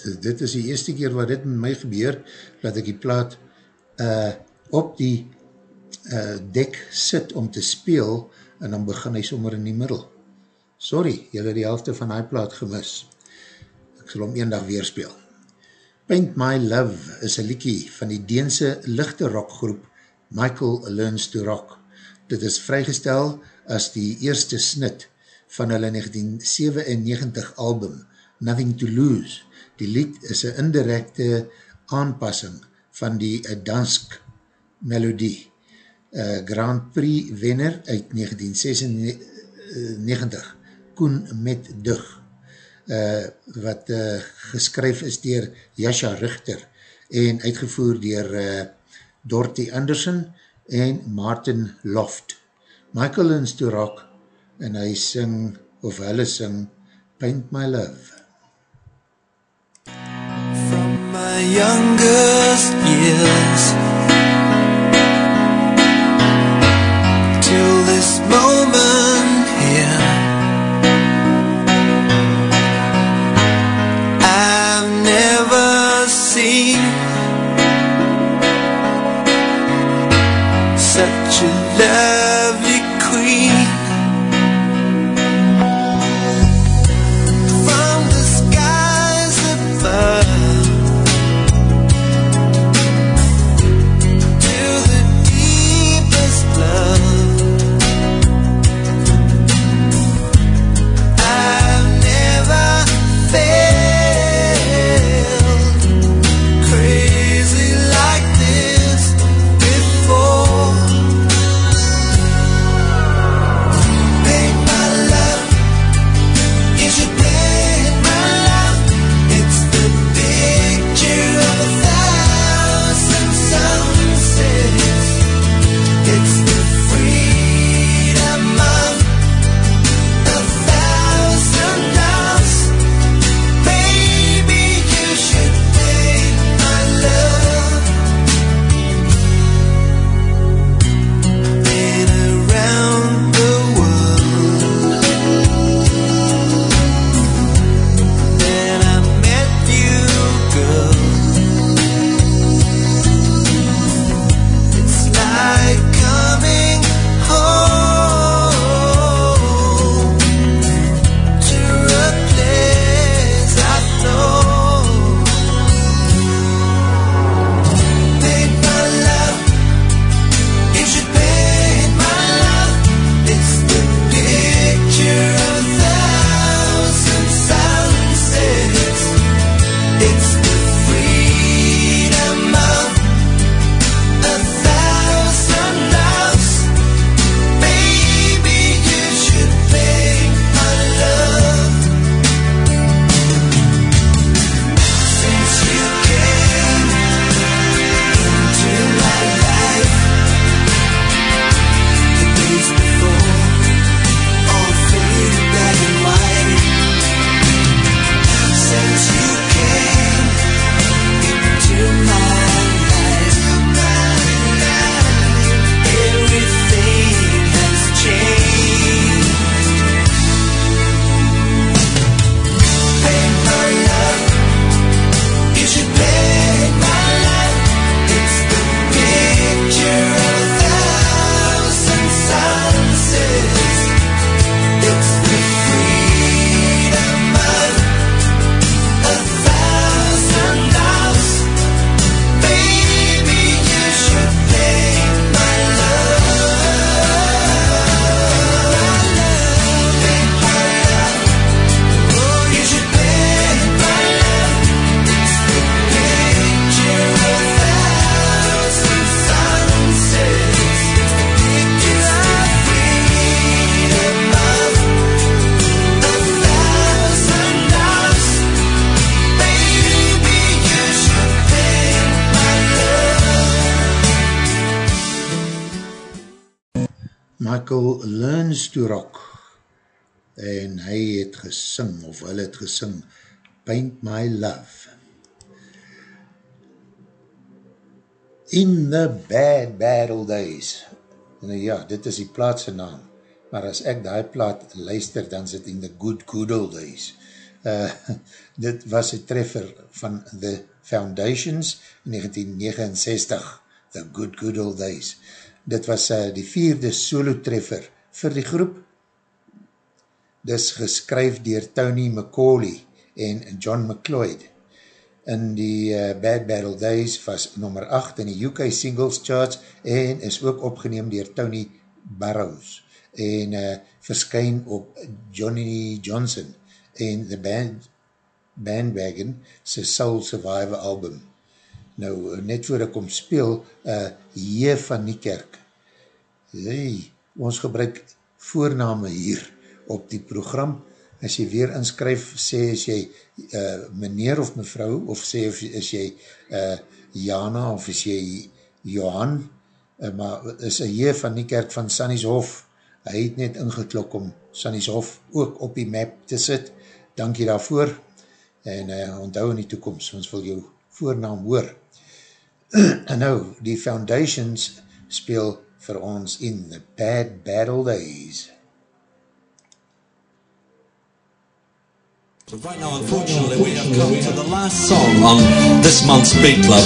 dit. Dit is die eerste keer wat dit met my gebeur, dat ek die plaat uh, op die uh, dek sit om te speel, en dan begin hy sommer in die middel. Sorry, julle die helfte van die plaat gemis. Ek sal hom een dag weer speel. Paint My Love is een liekie van die Deense lichte rockgroep Michael Learns to Rock. Dit is vrygestel as die eerste snit van hulle 1997 album Nothing to Lose. Die lied is een indirecte aanpassing van die Dansk melodie. Uh, Grand Prix wenner uit 1996, Koen met Dug, uh, wat uh, geskryf is dier Jascha Richter en uitgevoer dier uh, Dorothy Anderson en Martin Loft. Michael Lins to Rock en hy sing, of hulle sing, Paint My Love. My youngest years. Till this moment here, I've never seen such a lovely Michael Learns to Rock en hy het gesing, of hy het gesing, Paint My Love. In the Bad Battle Days. Nou ja, dit is die plaatse naam, maar as ek die plaat luister, dan sit in the Good Good Old Days. Uh, dit was een treffer van The Foundations in 1969, The Good Good Old Days. Dit was uh, die vierde solo treffer vir die groep. Dis geskryf dier Tony McCauley en John McLeod in die uh, Bad Battle Days was nummer 8 in die UK Singles Charts en is ook opgeneem dier Tony Barrows en uh, verskyn op Johnny Johnson en The Band Bandwagon sy Soul Survivor album. Nou, net voor ek kom speel, uh, J van Niekerk. Hey, ons gebruik voorname hier op die program, as jy weer inskryf, sê as jy uh, meneer of mevrou, of sê of, as jy uh, Jana, of as jy Johan, uh, maar is een heer van die kerk van Sannieshof, hy het net ingeklok om Sannieshof ook op die map te sit, dankie daarvoor, en uh, onthou in die toekomst, ons wil jou voornaam hoor. en nou, die Foundations speel vir ons in the Bad Battle Days. So right now, unfortunately, we have come to the last song on this month's Beat Club.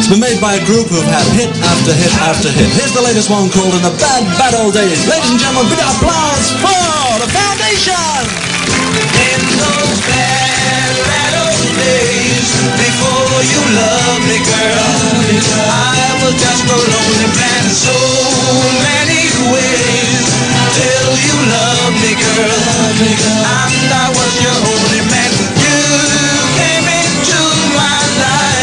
It's been made by a group who've had hit after hit after hit. Here's the latest one called In the Bad Bad Old Days. Ladies and gentlemen, big applause for the Foundation! In those bad, bad old days, before you love me, girl, I was just a lonely man so many ways. Till you loved me, girl, and I was your only man. You came into my life,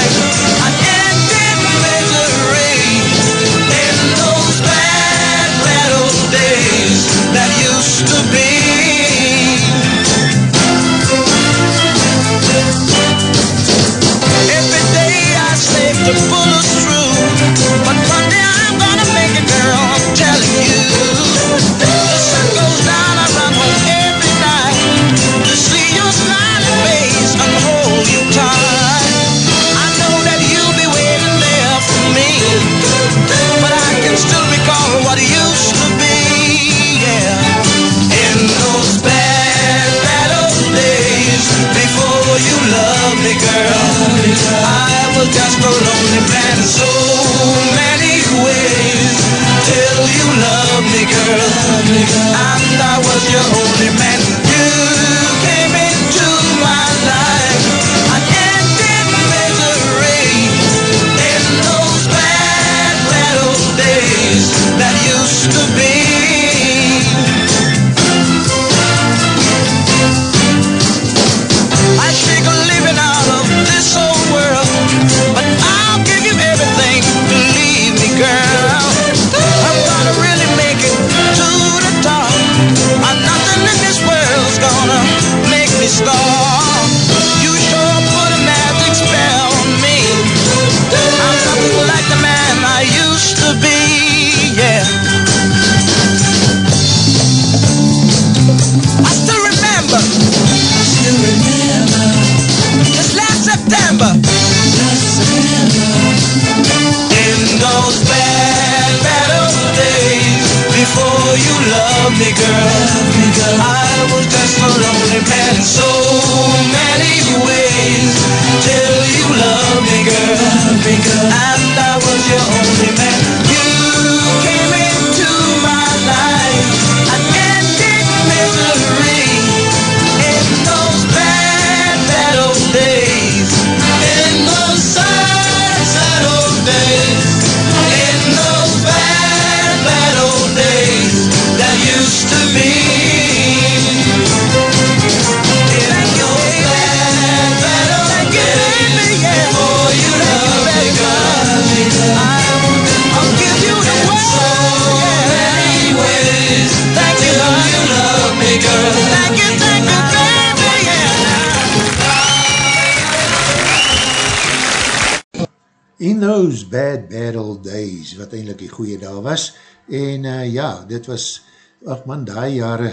dit was, ach man, die jare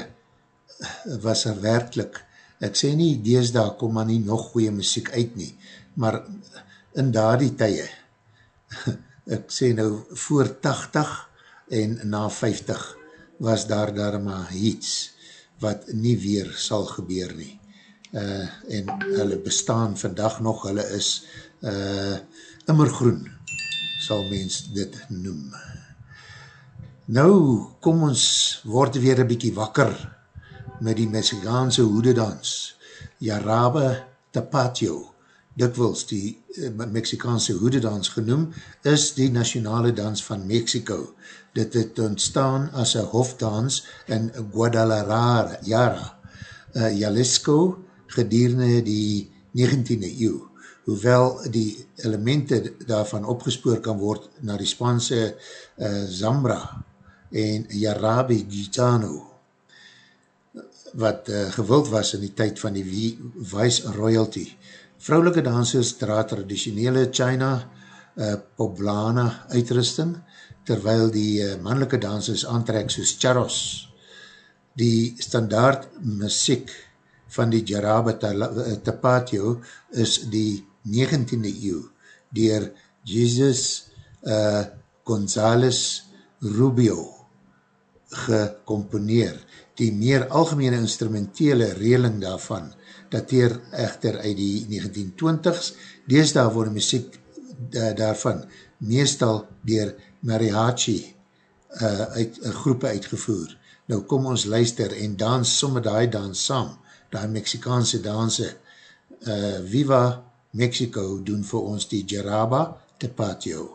was er werkelijk, ek sê nie, deesdaag kom maar nie nog goeie muziek uit nie, maar in daardie tye, ek sê nou voor 80 en na 50 was daar daar maar iets wat nie weer sal gebeur nie. Uh, en hulle bestaan vandag nog, hulle is uh, immergroen, sal mens dit noem. Nou, kom ons word weer een bykie wakker met die Mexikaanse hoededans. Jarabe Tapatio, dikwils die uh, Mexikaanse hoededans genoem, is die nationale dans van Mexico. Dit het ontstaan as een hofdans in Guadalajara, Jara, uh, Jalisco, gedurende die 19e eeuw. Hoewel die elemente daarvan opgespoor kan word na die Spaanse uh, Zambra en Jarabi Gitano, wat uh, gewild was in die tyd van die Vice Royalty. Vrouwelike dansers dra traditionele China uh, Poblana uitrusting, terwyl die uh, mannelike dansers aantrek soos charros. Die standaard muziek van die Jarabe Tapatio is die 19e eeuw dier Jesus uh, Gonzales Rubio gecomponeer. Die meer algemene instrumentele reeling daarvan dateer echter uit die 1920s. Deesdaal word muziek uh, daarvan meestal dier mariachi uh, uit, uh, groepe uitgevoer. Nou kom ons luister en dans somme die dans saam die Mexikaanse danse uh, Viva Mexico doen vir ons die Jaraba de Patio.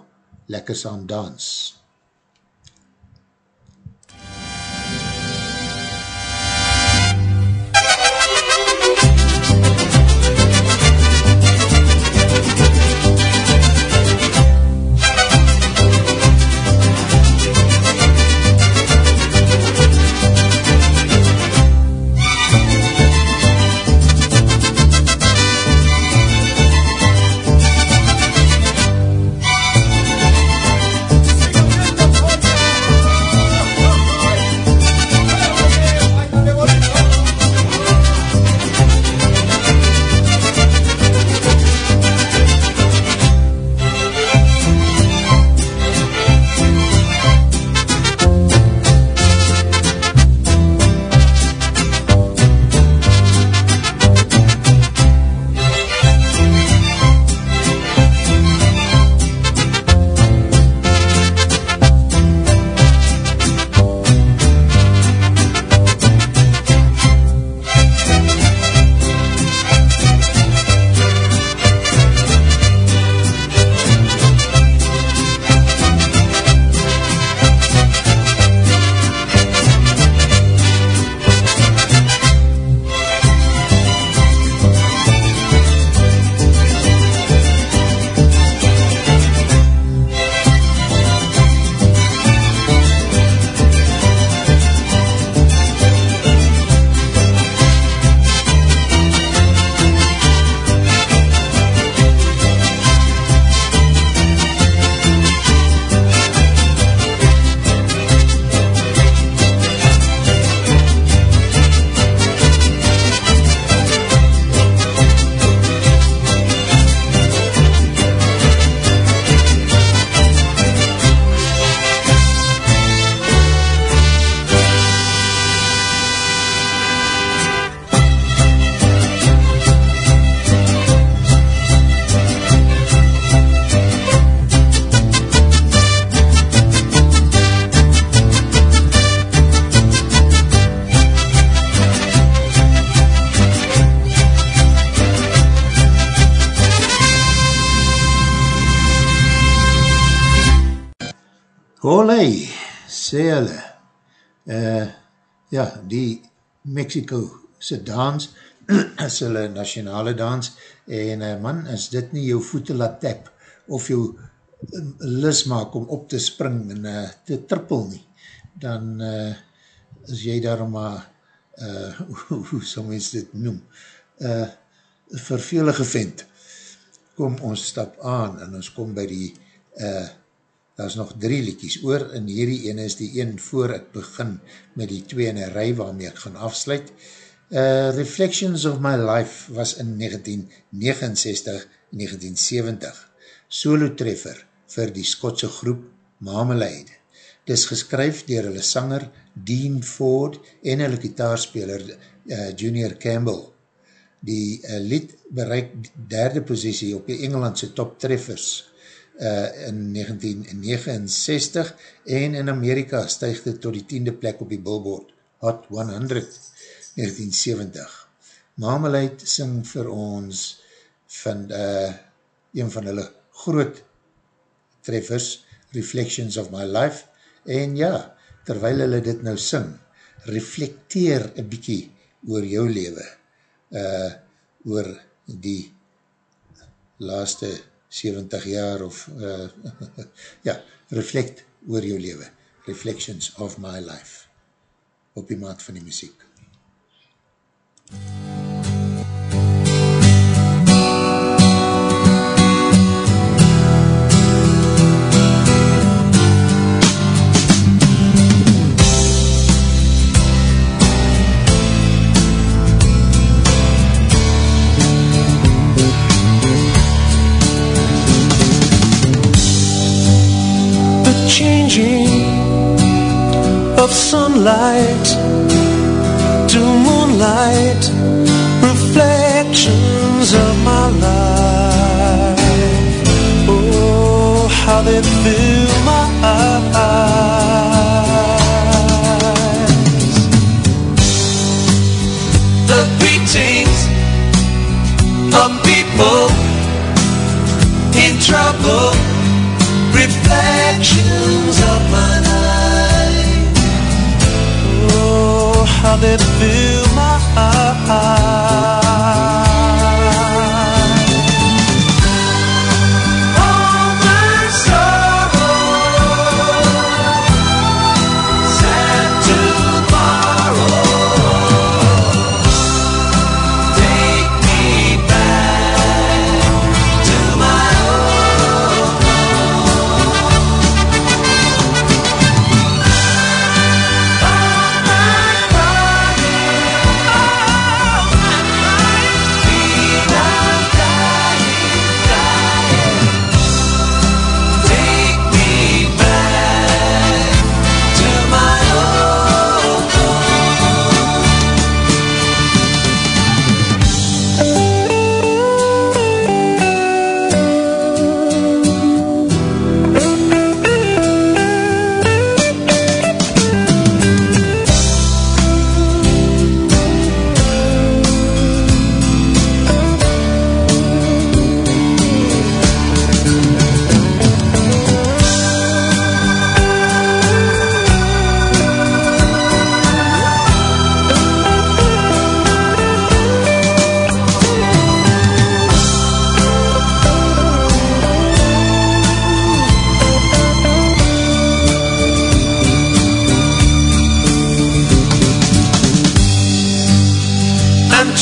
Lekker saam dans. Olé, Mexico se dans, is hulle nationale dans, en uh, man, as dit nie jou voete laat tap, of jou lis maak om op te spring en uh, te trippel nie, dan uh, is jy daarom maar, uh, hoe sal mens dit noem, uh, vervelige vent. Kom, ons stap aan, en ons kom by die uh, daar is nog drie liedjes oor, en hierdie ene is die een voor ek begin met die twee in een rij waarmee ek gaan afsluit. Uh, Reflections of My Life was in 1969-1970 solo treffer vir die Skotse groep Marmalade. Dit is geskryf dier hulle sanger Dean Ford en hulle gitaarspeler uh, Junior Campbell. Die uh, lied bereik derde posiesie op die Engelandse top treffers uh, in 1969 en in Amerika stuig dit tot die tiende plek op die Billboard Hot 100 1970. Marmalade sing vir ons van uh, een van hulle groot treffers, Reflections of My Life, en ja, terwyl hulle dit nou sing, reflecteer een bykie oor jou leven, uh, oor die laaste 70 jaar of, uh, ja, reflect oor jou leven, Reflections of My Life, op die maat van die muziek. MUZIEK sunlight to moonlight, reflections of my life. Oh, how they fill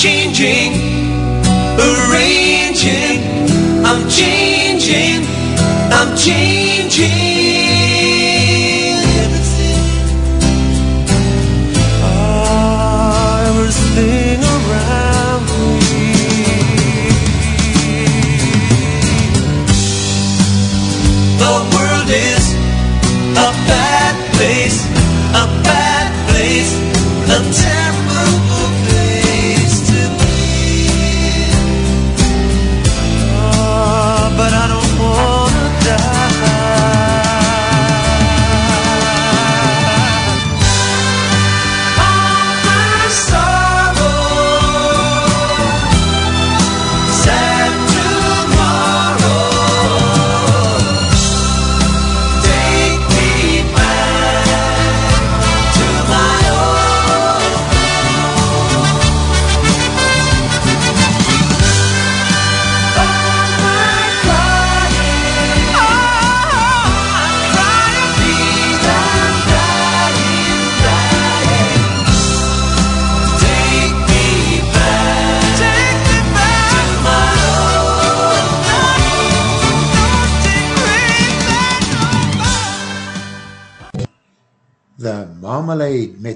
changing, arranging. I'm changing, I'm changing.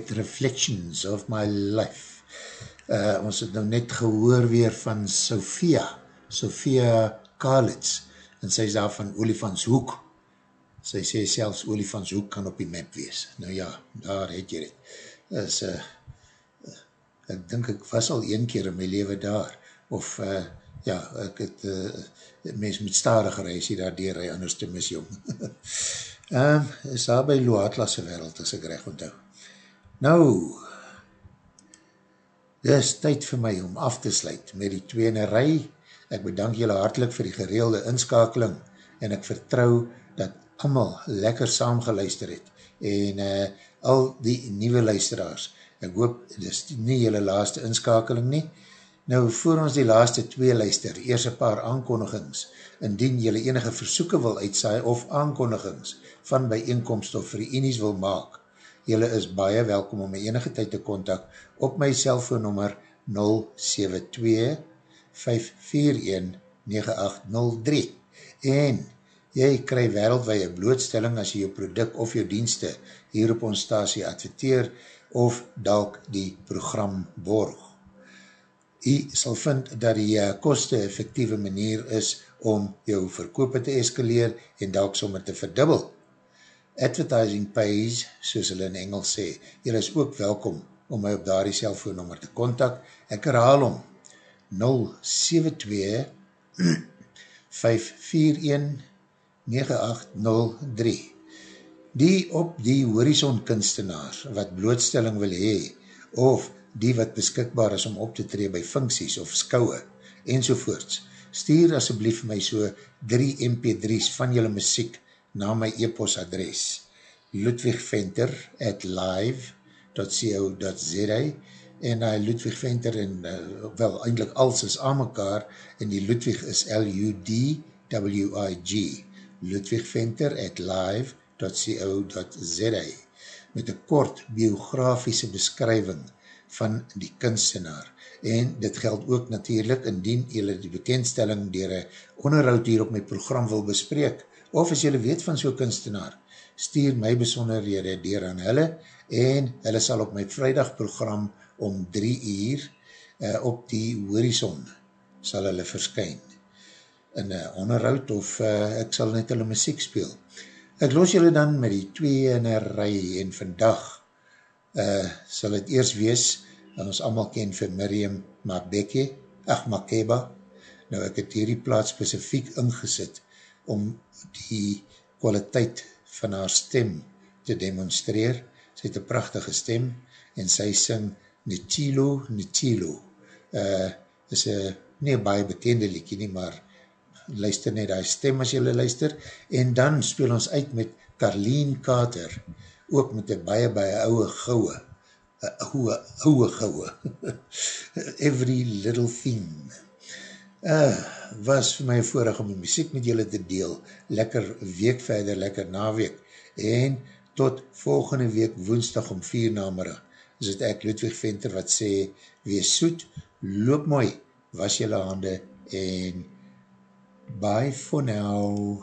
Met Reflections of My Life. Uh, ons het nou net gehoor weer van Sophia, Sophia Kalitz, en sy is daar van Olifantshoek. Sy sê selfs Olifantshoek kan op die map wees. Nou ja, daar het jy het. Is, uh, ek dink ek was al een keer in my leven daar, of uh, ja, ek het, uh, mens moet starig reis hier daar dier, anders te mis jong. um, is daar by Loatlasse wereld, as ek recht onthou. Nou, dit is tyd vir my om af te sluit met die tweene rij. Ek bedank julle hartelijk vir die gereelde inskakeling en ek vertrou dat allemaal lekker saamgeluister het en uh, al die nieuwe luisteraars. Ek hoop, dit is nie julle laaste inskakeling nie. Nou, voor ons die laaste twee luister, eers een paar aankondigings, indien julle enige versoeken wil uitsaai of aankondigings van bijeenkomst of reenies wil maak, julle is baie welkom om my enige tyd te kontak op my cellfoonnummer 072-541-9803 en jy krij wereldwee blootstelling as jy jou product of jou dienste hier op ons stasie adverteer of dalk die program borg. Jy sal vind dat die uh, koste-effectieve manier is om jou verkoop te eskaleer en dalk sommer te verdubbel. Advertising pays, soos hulle in Engels sê, jy is ook welkom om my op daar die cellfoonnummer te kontak. Ek herhaal om 072 541 9803 Die op die horizon kunstenaar wat blootstelling wil hee of die wat beskikbaar is om op te tree by funksies of skouwe enzovoorts, stuur asjeblief my so 3 mp3's van julle muziek na my e-post adres ludwigventer at live.co.za en uh, Ludwig Venter en uh, wel eindelijk als is aan mekaar en die Ludwig is L-U-D-W-I-G Ludwig Venter at live.co.za met een kort biografiese beskrywing van die kunstenaar. En dit geld ook natuurlijk indien jylle die bekendstelling dier een onderhoud hier op my program wil bespreek, of as jylle weet van so'n kunstenaar, stuur my besonderhede dier aan hulle, en hulle sal op my vrijdag program om drie uur uh, op die horizon sal hulle verskyn in een onderhoud of uh, ek sal net hulle muziek speel. Ek los julle dan met die twee in een rij en vandag uh, sal het eers wees en ons allemaal ken vir Miriam Mabeke, ach Makeba. Nou ek het hierdie plaats specifiek ingesit om die kwaliteit van haar stem te demonstreer. Sy het een prachtige stem en sy sing Nchilo Nchilo. Uh, is een nie baie bekende liekie nie, maar luister net die stem as jylle luister. En dan speel ons uit met Carleen Kater, ook met een baie baie ouwe gouwe ouwe, ouwe gouwe. Every little thing. Uh, was vir my voorig om die muziek met julle te deel. Lekker week verder, lekker naweek. En tot volgende week woensdag om vier namerig. Is het ek Ludwig Venter wat sê, wees soet, loop mooi, was julle hande en bye for now.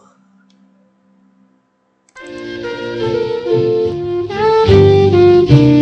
Quiero, quiero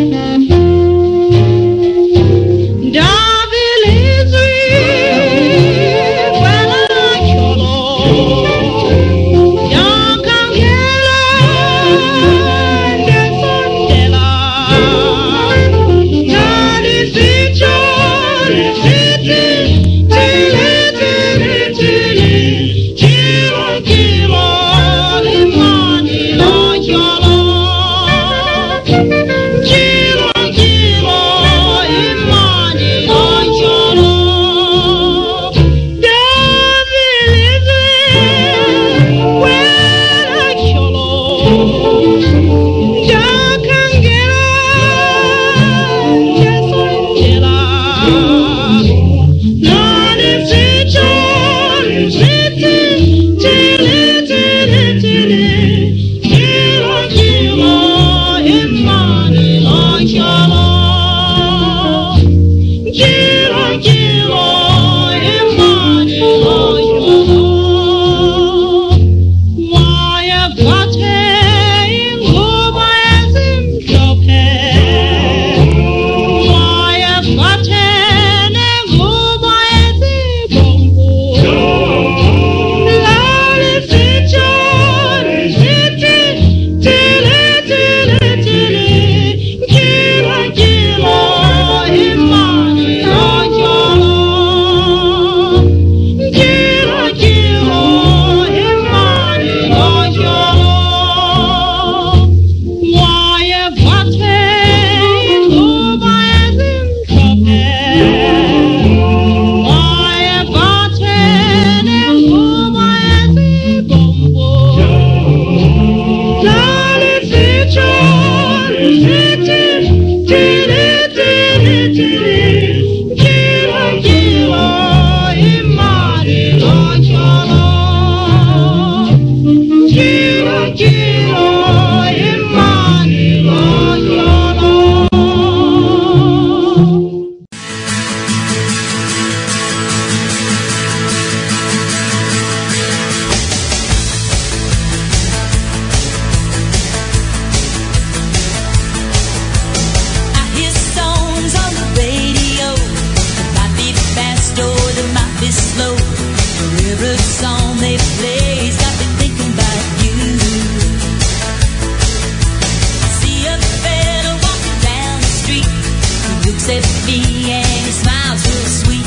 at me and he smiles real sweet.